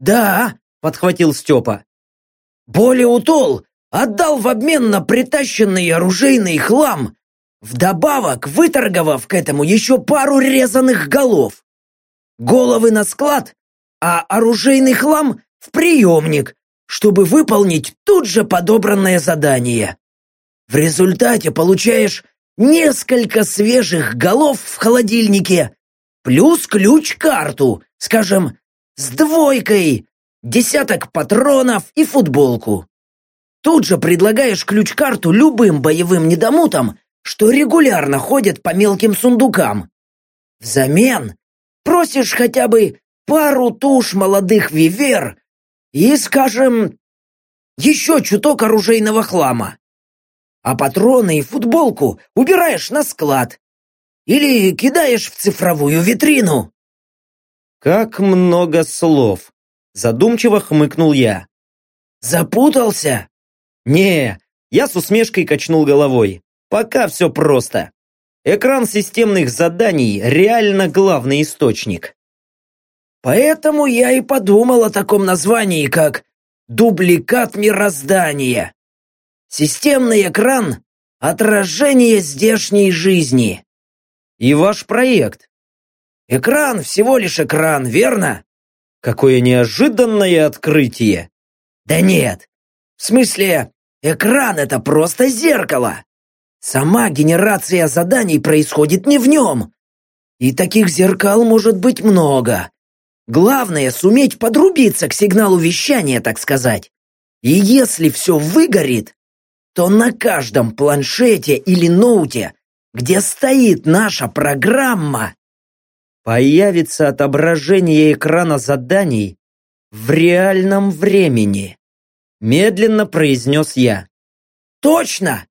[SPEAKER 3] «Да», — подхватил Степа. «Болеутол отдал в обмен на притащенный оружейный хлам Вдобавок, выторговав к этому еще пару резаных голов. Головы на склад, а оружейный хлам в приемник, чтобы выполнить тут же подобранное задание. В результате получаешь несколько свежих голов в холодильнике, плюс ключ-карту, скажем, с двойкой, десяток патронов и футболку. Тут же предлагаешь ключ-карту любым боевым недомутам, что регулярно ходят по мелким сундукам. Взамен просишь хотя бы пару туш молодых вивер и, скажем, еще чуток оружейного хлама. А патроны и футболку убираешь на склад или кидаешь в цифровую витрину.
[SPEAKER 1] Как много слов! Задумчиво хмыкнул я.
[SPEAKER 3] Запутался?
[SPEAKER 1] Не, я с усмешкой качнул головой. Пока все просто. Экран системных заданий реально главный источник.
[SPEAKER 3] Поэтому я и подумал о таком названии, как «Дубликат мироздания». Системный экран – отражение здешней жизни.
[SPEAKER 1] И ваш проект.
[SPEAKER 3] Экран всего лишь экран, верно?
[SPEAKER 1] Какое неожиданное открытие!
[SPEAKER 3] Да нет. В смысле, экран это просто зеркало. Сама генерация заданий происходит не в нем. И таких зеркал может быть много. Главное суметь подрубиться к сигналу вещания, так сказать. И если все выгорит, то на каждом планшете или ноуте, где стоит наша программа,
[SPEAKER 1] появится отображение экрана заданий в реальном времени. Медленно произнес я.
[SPEAKER 3] Точно!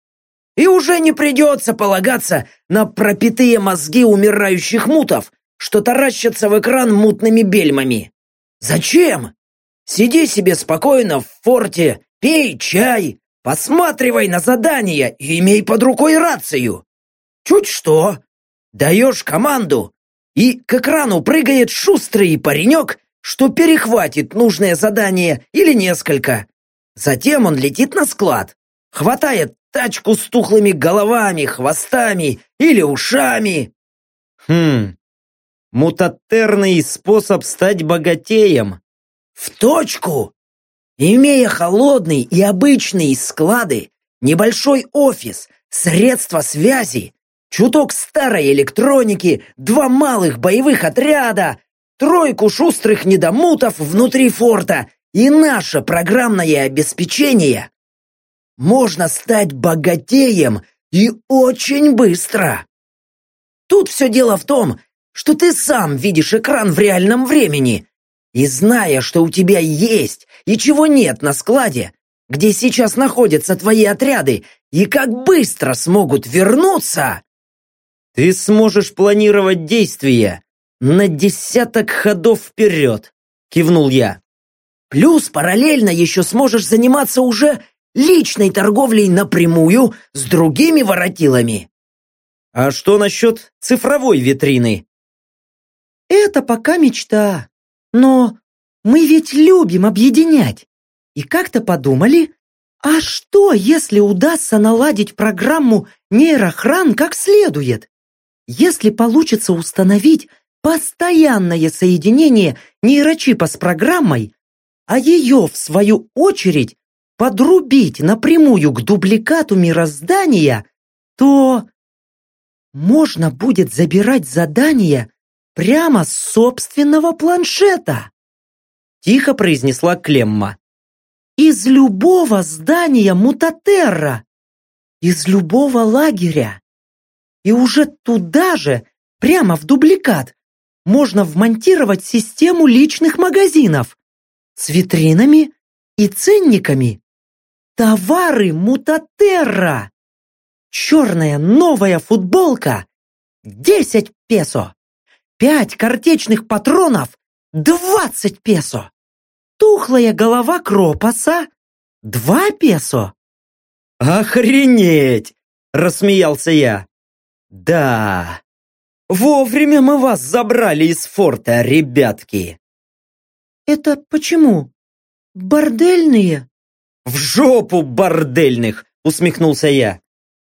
[SPEAKER 3] И уже не придется полагаться на пропитые мозги умирающих мутов, что таращатся в экран мутными бельмами. Зачем? Сиди себе спокойно в форте, пей чай, посматривай на задание и имей под рукой рацию. Чуть что, даешь команду, и к экрану прыгает шустрый паренек, что перехватит нужное задание или несколько. Затем он летит на склад, хватает тачку с тухлыми головами, хвостами или ушами.
[SPEAKER 1] Хм, мутатерный способ стать богатеем.
[SPEAKER 3] В точку! Имея холодный и обычные склады, небольшой офис, средства связи, чуток старой электроники, два малых боевых отряда, тройку шустрых недомутов внутри форта и наше программное обеспечение, можно стать богатеем и очень быстро. Тут все дело в том, что ты сам видишь экран в реальном времени, и зная, что у тебя есть и чего нет на складе, где сейчас находятся твои отряды и как быстро смогут вернуться,
[SPEAKER 1] ты сможешь планировать действия на десяток ходов вперед, кивнул я.
[SPEAKER 3] Плюс параллельно еще сможешь заниматься уже личной торговлей напрямую с другими воротилами.
[SPEAKER 1] А что насчет цифровой витрины?
[SPEAKER 2] Это пока мечта. Но мы ведь любим объединять. И как-то подумали, а что, если удастся наладить программу нейрохран как следует? Если получится установить постоянное соединение нейрочипа с программой, а ее, в свою очередь, подрубить напрямую к дубликату мироздания, то можно будет забирать задания прямо с собственного планшета.
[SPEAKER 1] Тихо произнесла Клемма.
[SPEAKER 2] Из любого здания Мутатерра. Из любого лагеря. И уже туда же, прямо в дубликат, можно вмонтировать систему личных магазинов с витринами и ценниками. Товары Мутатерра. Черная новая футболка. 10 песо. Пять картечных патронов. 20 песо. Тухлая голова Кропоса. 2 песо.
[SPEAKER 1] Охренеть! Рассмеялся я. Да, вовремя мы вас забрали из форта, ребятки.
[SPEAKER 2] Это почему? Бордельные?
[SPEAKER 1] «В жопу бордельных!» — усмехнулся я.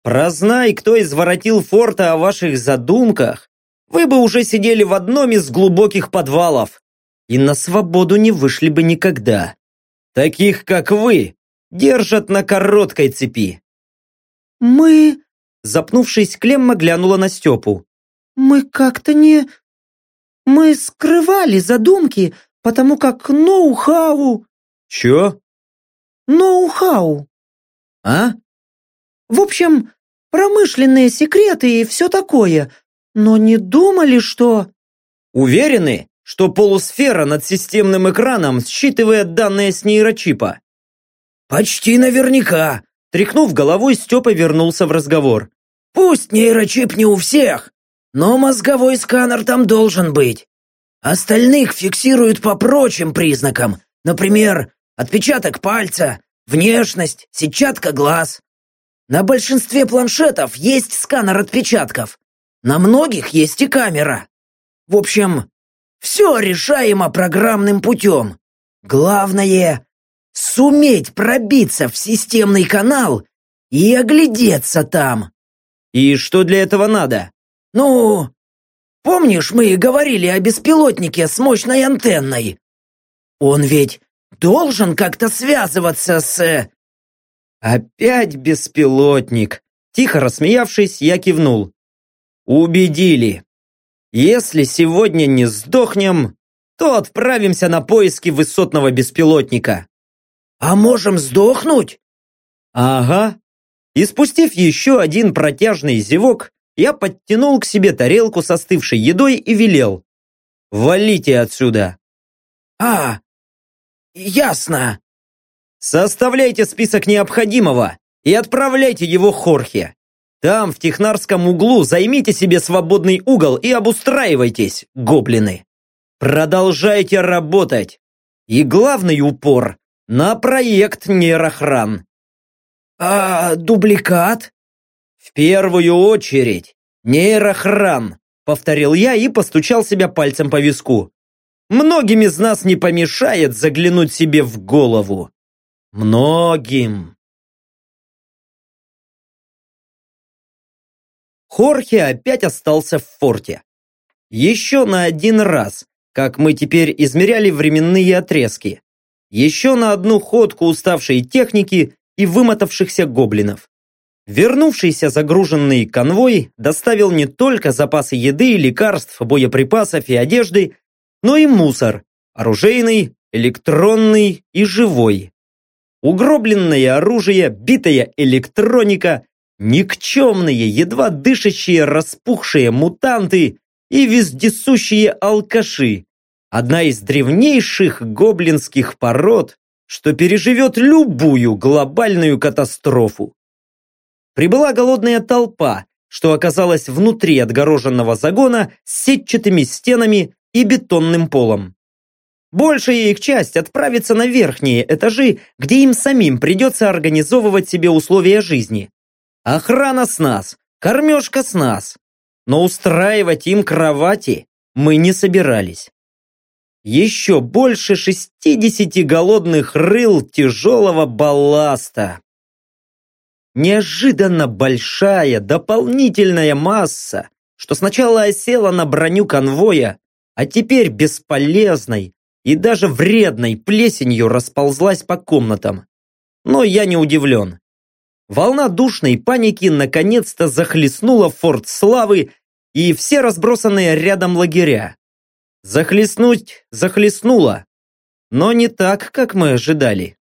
[SPEAKER 1] «Прознай, кто изворотил форта о ваших задумках, вы бы уже сидели в одном из глубоких подвалов и на свободу не вышли бы никогда. Таких, как вы, держат на короткой цепи».
[SPEAKER 2] «Мы...»
[SPEAKER 1] Запнувшись, Клемма глянула на Степу.
[SPEAKER 2] «Мы как-то не... Мы скрывали задумки, потому как ноу-хау...»
[SPEAKER 1] «Чё?»
[SPEAKER 2] Ноу-хау.
[SPEAKER 1] А?
[SPEAKER 2] В общем, промышленные секреты и все такое, но не думали, что...
[SPEAKER 1] Уверены, что полусфера над системным экраном считывает данные с нейрочипа?
[SPEAKER 3] Почти наверняка.
[SPEAKER 1] Тряхнув головой, Степа вернулся в разговор.
[SPEAKER 3] Пусть нейрочип не у всех, но мозговой сканер там должен быть. Остальных фиксируют по прочим признакам, например, отпечаток пальца, внешность, сетчатка глаз. На большинстве планшетов есть сканер отпечатков. На многих есть и камера. В общем, все решаемо программным путем. Главное — суметь пробиться в системный канал и оглядеться там.
[SPEAKER 1] И что для этого надо?
[SPEAKER 3] Ну, помнишь, мы говорили о беспилотнике с мощной антенной? Он ведь должен как-то связываться с...» э,
[SPEAKER 1] «Опять беспилотник!» Тихо рассмеявшись, я кивнул. «Убедили. Если сегодня не сдохнем, то отправимся на поиски высотного беспилотника».
[SPEAKER 3] «А можем сдохнуть?»
[SPEAKER 1] «Ага». И спустив еще один протяжный зевок, я подтянул к себе тарелку с остывшей едой и велел. «Валите отсюда!»
[SPEAKER 3] «А, ясно!»
[SPEAKER 1] «Составляйте список необходимого и отправляйте его Хорхе. Там, в технарском углу, займите себе свободный угол и обустраивайтесь, гоблины. Продолжайте работать. И главный упор на проект нейрохран.
[SPEAKER 3] А дубликат?
[SPEAKER 1] В первую очередь нейрохран, повторил я и постучал себя пальцем по виску. Многим из нас не помешает заглянуть себе в голову. Многим. Хорхе опять остался в форте. Еще на один раз, как мы теперь измеряли временные отрезки. Еще на одну ходку уставшей техники и вымотавшихся гоблинов. Вернувшийся загруженный конвой доставил не только запасы еды, лекарств, боеприпасов и одежды, но и мусор, оружейный, электронный и живой. Угробленное оружие, битая электроника, Никчемные, едва дышащие, распухшие мутанты и вездесущие алкаши. Одна из древнейших гоблинских пород, что переживет любую глобальную катастрофу. Прибыла голодная толпа, что оказалась внутри отгороженного загона с сетчатыми стенами и бетонным полом. Большая их часть отправится на верхние этажи, где им самим придется организовывать себе условия жизни. Охрана с нас, кормежка с нас. Но устраивать им кровати мы не собирались. Еще больше 60 голодных рыл тяжелого балласта. Неожиданно большая дополнительная масса, что сначала осела на броню конвоя, а теперь бесполезной и даже вредной плесенью расползлась по комнатам. Но я не удивлен. Волна душной паники наконец-то захлестнула форт славы и все разбросанные рядом лагеря. Захлестнуть захлестнула, но не так, как мы ожидали.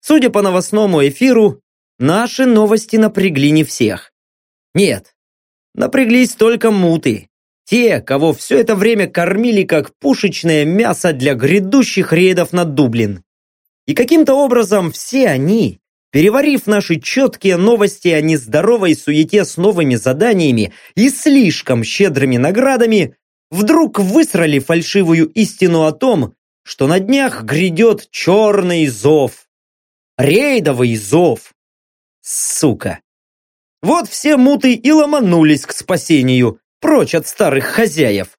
[SPEAKER 1] Судя по новостному эфиру, наши новости напрягли не всех. Нет, напряглись только муты. Те, кого все это время кормили как пушечное мясо для грядущих рейдов на Дублин. И каким-то образом все они Переварив наши четкие новости о нездоровой суете с новыми заданиями и слишком щедрыми наградами, вдруг высрали фальшивую истину о том, что на днях грядет черный зов. Рейдовый зов. Сука. Вот все муты и ломанулись к спасению, прочь от старых хозяев.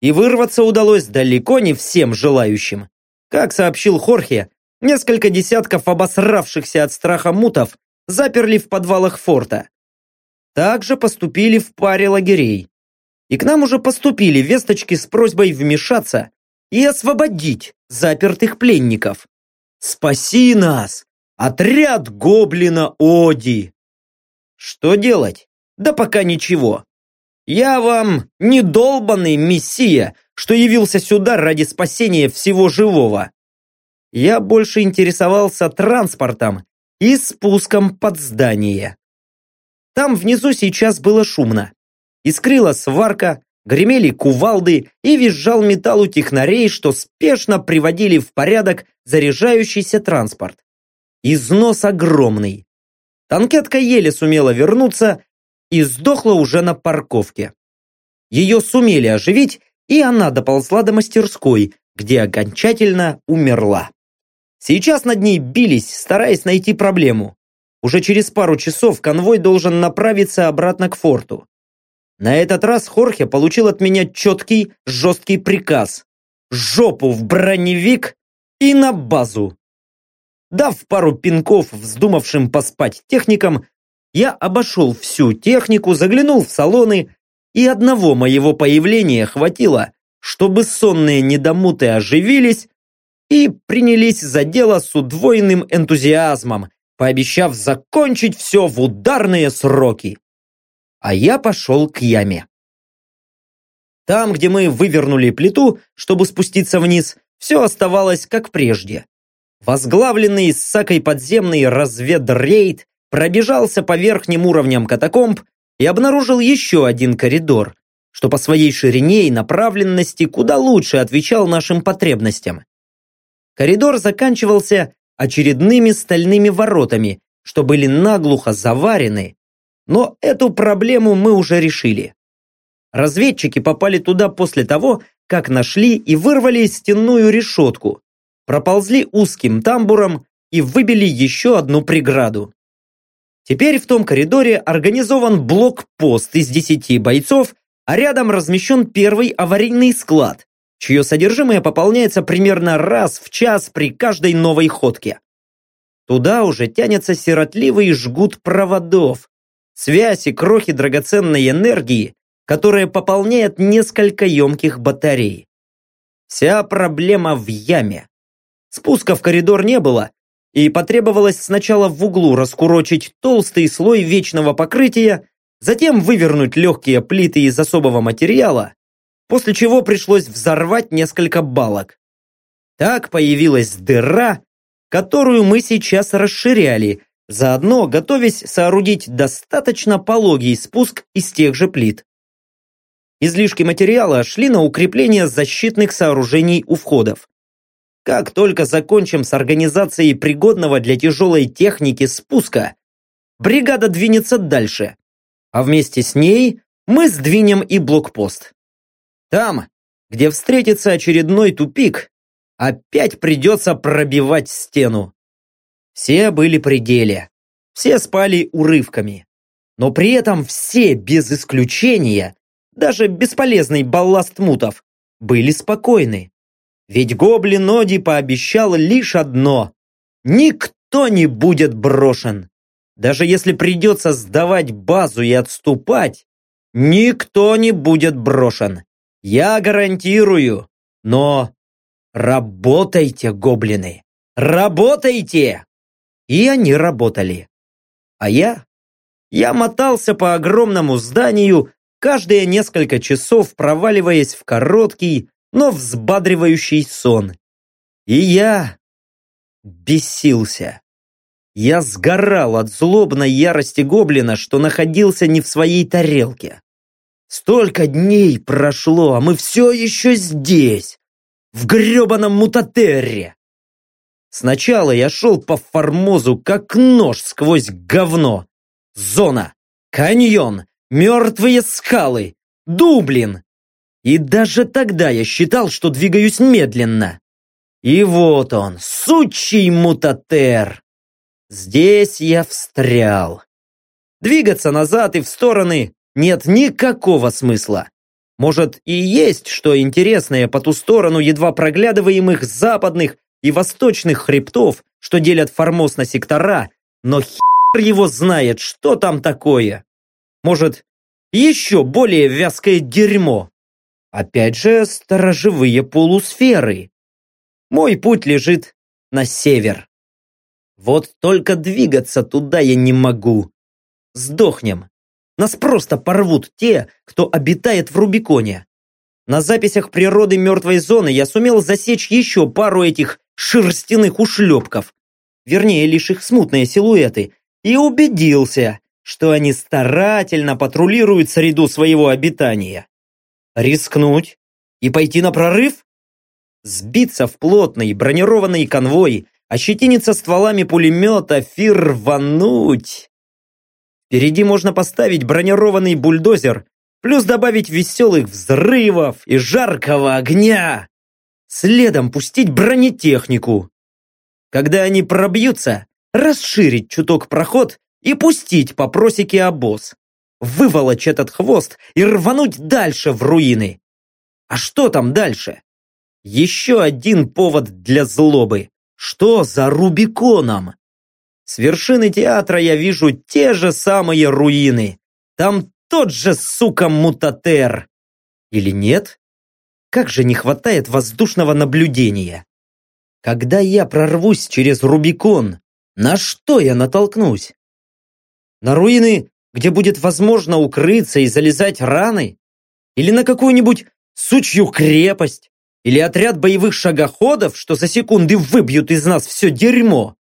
[SPEAKER 1] И вырваться удалось далеко не всем желающим. Как сообщил Хорхе, Несколько десятков обосравшихся от страха мутов заперли в подвалах форта. Также поступили в паре лагерей. И к нам уже поступили весточки с просьбой вмешаться и освободить запертых пленников. Спаси нас! Отряд гоблина Оди! Что делать? Да пока ничего. Я вам не долбанный мессия, что явился сюда ради спасения всего живого я больше интересовался транспортом и спуском под здание. Там внизу сейчас было шумно. Искрила сварка, гремели кувалды и визжал металл у технарей, что спешно приводили в порядок заряжающийся транспорт. Износ огромный. Танкетка еле сумела вернуться и сдохла уже на парковке. Ее сумели оживить, и она доползла до мастерской, где окончательно умерла. Сейчас над ней бились, стараясь найти проблему. Уже через пару часов конвой должен направиться обратно к форту. На этот раз Хорхе получил от меня четкий, жесткий приказ. Жопу в броневик и на базу. Дав пару пинков вздумавшим поспать техникам, я обошел всю технику, заглянул в салоны и одного моего появления хватило, чтобы сонные недомуты оживились и принялись за дело с удвоенным энтузиазмом, пообещав закончить все в ударные сроки. А я пошел к яме. Там, где мы вывернули плиту, чтобы спуститься вниз, все оставалось как прежде. Возглавленный Сакой подземный разведрейд пробежался по верхним уровням катакомб и обнаружил еще один коридор, что по своей ширине и направленности куда лучше отвечал нашим потребностям. Коридор заканчивался очередными стальными воротами, что были наглухо заварены, но эту проблему мы уже решили. Разведчики попали туда после того, как нашли и вырвали стенную решетку, проползли узким тамбуром и выбили еще одну преграду. Теперь в том коридоре организован блокпост из десяти бойцов, а рядом размещен первый аварийный склад, чье содержимое пополняется примерно раз в час при каждой новой ходке. Туда уже тянется сиротливый жгут проводов, связь и крохи драгоценной энергии, которая пополняет несколько емких батарей. Вся проблема в яме. Спуска в коридор не было, и потребовалось сначала в углу раскурочить толстый слой вечного покрытия, затем вывернуть легкие плиты из особого материала, после чего пришлось взорвать несколько балок. Так появилась дыра, которую мы сейчас расширяли, заодно готовясь соорудить достаточно пологий спуск из тех же плит. Излишки материала шли на укрепление защитных сооружений у входов. Как только закончим с организацией пригодного для тяжелой техники спуска, бригада двинется дальше, а вместе с ней мы сдвинем и блокпост. Там, где встретится очередной тупик, опять придется пробивать стену. Все были при деле, все спали урывками, но при этом все без исключения, даже бесполезный балласт мутов, были спокойны. Ведь гоблин Оди пообещал лишь одно – никто не будет брошен. Даже если придется сдавать базу и отступать, никто не будет брошен. Я гарантирую. Но работайте, гоблины, работайте! И они работали. А я? Я мотался по огромному зданию, каждые несколько часов проваливаясь в короткий, но взбадривающий сон. И я бесился. Я сгорал от злобной ярости гоблина, что находился не в своей тарелке. Столько дней прошло, а мы все еще здесь, в гребаном мутатерре. Сначала я шел по Формозу, как нож сквозь говно. Зона, каньон, мертвые скалы, Дублин, и даже тогда я считал, что двигаюсь медленно. И вот он, сучий мутатер. Здесь я встрял. Двигаться назад и в стороны нет никакого смысла. Может и есть что интересное по ту сторону едва проглядываемых западных и восточных хребтов, что делят Формоз на сектора, но хер его знает, что там такое. Может, еще более вязкое дерьмо. Опять же, сторожевые полусферы. Мой путь лежит на север. Вот только двигаться туда я не могу. Сдохнем. Нас просто порвут те, кто обитает в Рубиконе. На записях природы мертвой зоны я сумел засечь еще пару этих шерстяных ушлепков. Вернее, лишь их смутные силуэты. И убедился, что они старательно патрулируют среду своего обитания. Рискнуть и пойти на прорыв? Сбиться в плотный бронированный конвой, ощетиниться стволами пулемета, фирвануть. Впереди можно поставить бронированный бульдозер, плюс добавить веселых взрывов и жаркого огня. Следом пустить бронетехнику. Когда они пробьются, расширить чуток проход и пустить по просеке обоз выволочь этот хвост и рвануть дальше в руины. А что там дальше? Еще один повод для злобы. Что за Рубиконом? С вершины театра я вижу те же самые руины. Там тот же, сука, мутатер. Или нет? Как же не хватает воздушного наблюдения. Когда я прорвусь через Рубикон, на что я натолкнусь? На руины, где будет возможно укрыться и залезать раны? Или на какую-нибудь сучью крепость? Или отряд боевых шагоходов, что за секунды выбьют из нас все дерьмо?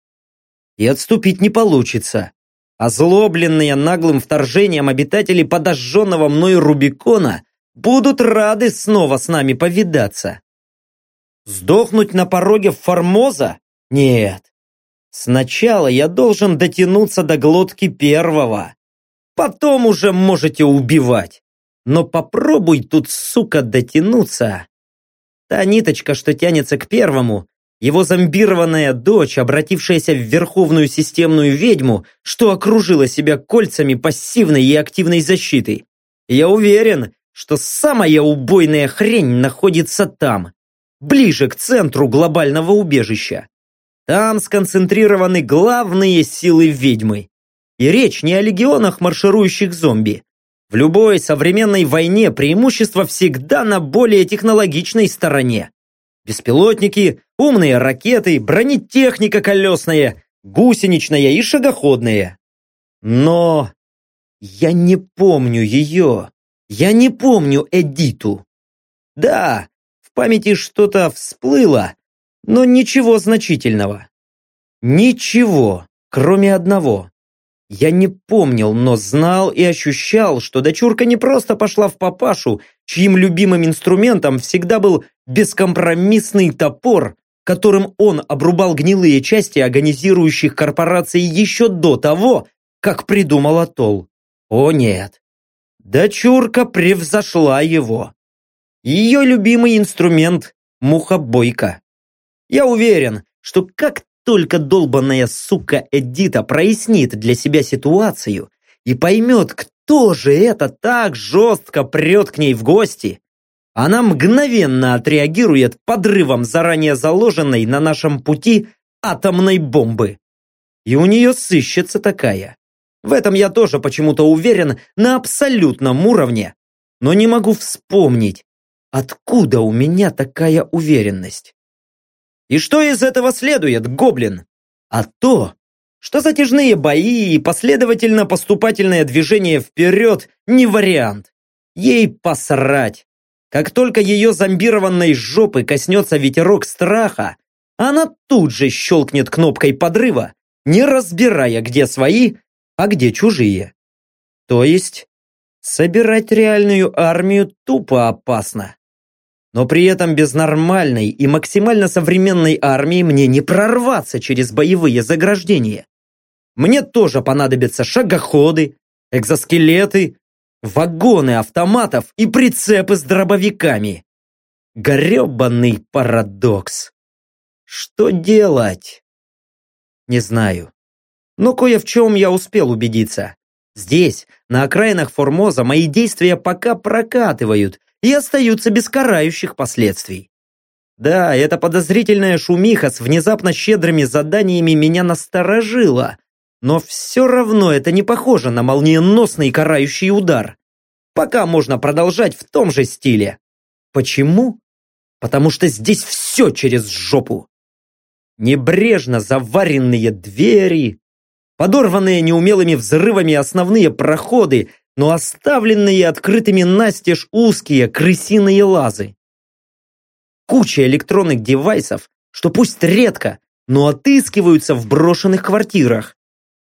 [SPEAKER 1] И отступить не получится. Озлобленные наглым вторжением обитатели подожженного мной Рубикона будут рады снова с нами повидаться. Сдохнуть на пороге Формоза? Нет. Сначала я должен дотянуться до глотки первого. Потом уже можете убивать. Но попробуй тут, сука, дотянуться. Та ниточка, что тянется к первому, его зомбированная дочь, обратившаяся в верховную системную ведьму, что окружила себя кольцами пассивной и активной защиты. Я уверен, что самая убойная хрень находится там, ближе к центру глобального убежища. Там сконцентрированы главные силы ведьмы. И речь не о легионах марширующих зомби. В любой современной войне преимущество всегда на более технологичной стороне. Беспилотники, умные ракеты, бронетехника колесная, гусеничная и шагоходная. Но я не помню ее. Я не помню Эдиту. Да, в памяти что-то всплыло, но ничего значительного. Ничего, кроме одного. Я не помнил, но знал и ощущал, что дочурка не просто пошла в папашу, чьим любимым инструментом всегда был бескомпромиссный топор, которым он обрубал гнилые части агонизирующих корпораций еще до того, как придумал Атол. О нет, Дочурка превзошла его. Ее любимый инструмент – мухобойка. Я уверен, что как только долбанная сука Эдита прояснит для себя ситуацию и поймет, кто же это так жестко прет к ней в гости, она мгновенно отреагирует подрывом заранее заложенной на нашем пути атомной бомбы. И у нее сыщется такая. В этом я тоже почему-то уверен на абсолютном уровне, но не могу вспомнить, откуда у меня такая уверенность. И что из этого следует, гоблин? А то, что затяжные бои и последовательно-поступательное движение вперед не вариант. Ей посрать. Как только ее зомбированной жопы коснется ветерок страха, она тут же щелкнет кнопкой подрыва, не разбирая, где свои, а где чужие. То есть, собирать реальную армию тупо опасно. Но при этом без нормальной и максимально современной армии мне не прорваться через боевые заграждения. Мне тоже понадобятся шагоходы, экзоскелеты, вагоны автоматов и прицепы с дробовиками. Гребаный парадокс. Что делать? Не знаю. Но кое в чем я успел убедиться. Здесь, на окраинах Формоза, мои действия пока прокатывают и остаются без карающих последствий. Да, эта подозрительная шумиха с внезапно щедрыми заданиями меня насторожила, но все равно это не похоже на молниеносный карающий удар. Пока можно продолжать в том же стиле. Почему? Потому что здесь все через жопу. Небрежно заваренные двери, подорванные неумелыми взрывами основные проходы, но оставленные открытыми настежь узкие крысиные лазы. Куча электронных девайсов, что пусть редко, но отыскиваются в брошенных квартирах.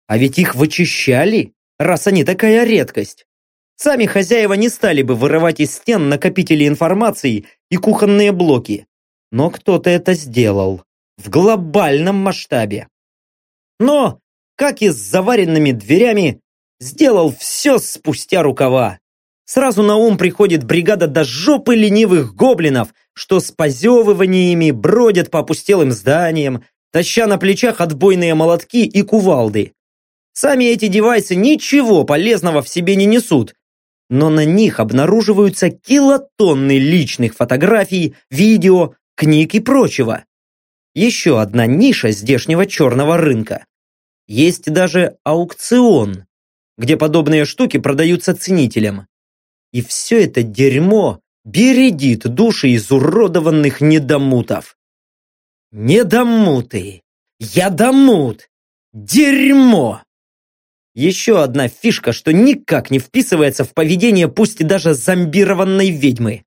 [SPEAKER 1] А ведь их вычищали, раз они такая редкость. Сами хозяева не стали бы вырывать из стен накопители информации и кухонные блоки. Но кто-то это сделал. В глобальном масштабе. Но как и с заваренными дверями, сделал все спустя рукава. Сразу на ум приходит бригада до жопы ленивых гоблинов, что с позевываниями бродят по опустелым зданиям, таща на плечах отбойные молотки и кувалды. Сами эти девайсы ничего полезного в себе не несут, но на них обнаруживаются килотонны личных фотографий, видео, книг и прочего. Еще одна ниша здешнего черного рынка. Есть даже аукцион, где подобные штуки продаются ценителям. И все это дерьмо бередит души изуродованных недомутов. Недомуты! Ядомут! Дерьмо! Еще одна фишка, что никак не вписывается в поведение пусть и даже зомбированной ведьмы.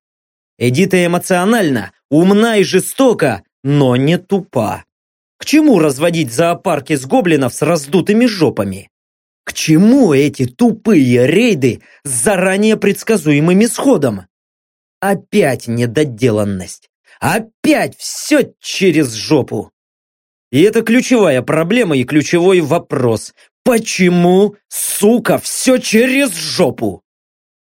[SPEAKER 1] Эдита эмоциональна, умна и жестока, но не тупа. К чему разводить зоопарки с гоблинов с раздутыми жопами? К чему эти тупые рейды с заранее предсказуемым исходом? Опять недоделанность. Опять все через жопу. И это ключевая проблема и ключевой вопрос. Почему, сука, все через жопу?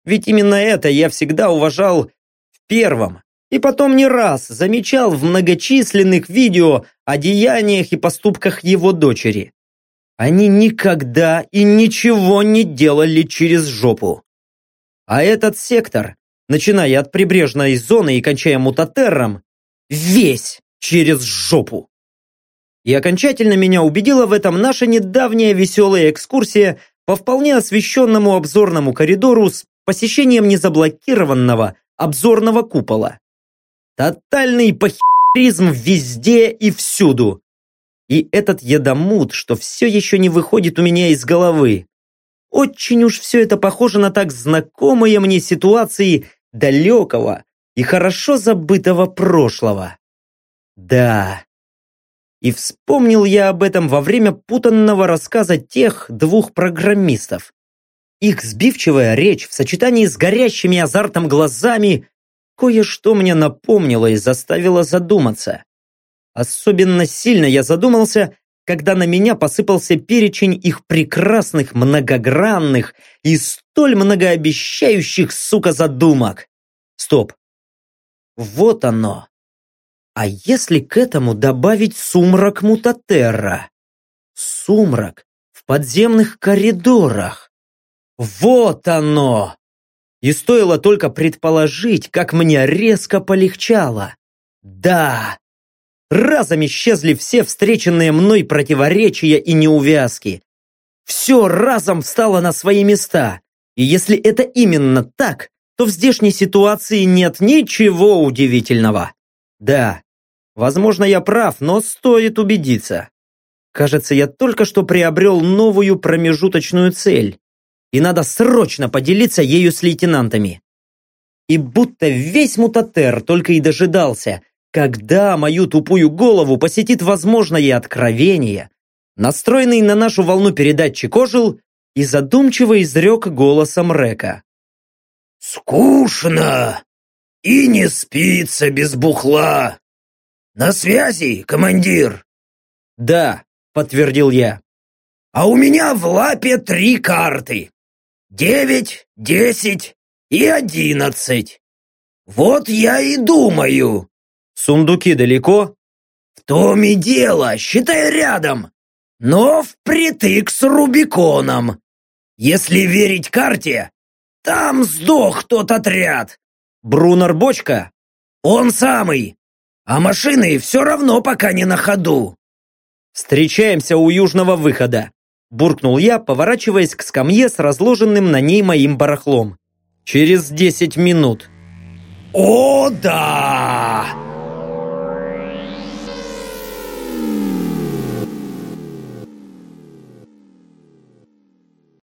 [SPEAKER 1] Ведь именно это я всегда уважал в первом, и потом не раз замечал в многочисленных видео о деяниях и поступках его дочери. Они никогда и ничего не делали через жопу. А этот сектор, начиная от прибрежной зоны и кончая мутатерром, весь через жопу. И окончательно меня убедила в этом наша недавняя веселая экскурсия по вполне освещенному обзорному коридору с посещением незаблокированного обзорного купола. Тотальный похеризм везде и всюду. И этот едомут, что все еще не выходит у меня из головы. Очень уж все это похоже на так знакомые мне ситуации далекого и хорошо забытого прошлого. Да. И вспомнил я об этом во время путанного рассказа тех двух программистов. Их сбивчивая речь в сочетании с горящими азартом глазами кое-что мне напомнило и заставило задуматься. Особенно сильно я задумался, когда на меня посыпался перечень их прекрасных, многогранных и столь многообещающих, сука, задумок. Стоп. Вот оно. А если к этому добавить сумрак Мутатерра? Сумрак в подземных коридорах. Вот оно! И стоило только предположить, как мне резко полегчало. Да, разом исчезли все встреченные мной противоречия и неувязки. Все разом встало на свои места. И если это именно так, то в здешней ситуации нет ничего удивительного. Да, возможно, я прав, но стоит убедиться. Кажется, я только что приобрел новую промежуточную цель и надо срочно поделиться ею с лейтенантами. И будто весь мутатер только и дожидался, когда мою тупую голову посетит возможное откровение, настроенный на нашу волну передатчик ожил и задумчиво изрек голосом Река.
[SPEAKER 3] «Скучно! И не спится без бухла! На связи, командир?»
[SPEAKER 1] «Да», — подтвердил я.
[SPEAKER 3] «А у меня в лапе три карты девять, десять и одиннадцать. Вот я и думаю.
[SPEAKER 1] Сундуки далеко?
[SPEAKER 3] В том и дело, считай рядом. Но впритык с Рубиконом. Если верить карте, там сдох тот отряд.
[SPEAKER 1] Брунер Бочка?
[SPEAKER 3] Он самый. А машины все равно пока не на ходу.
[SPEAKER 1] Встречаемся у южного выхода буркнул я, поворачиваясь к скамье с разложенным на ней моим барахлом. «Через десять минут».
[SPEAKER 3] «О, да!»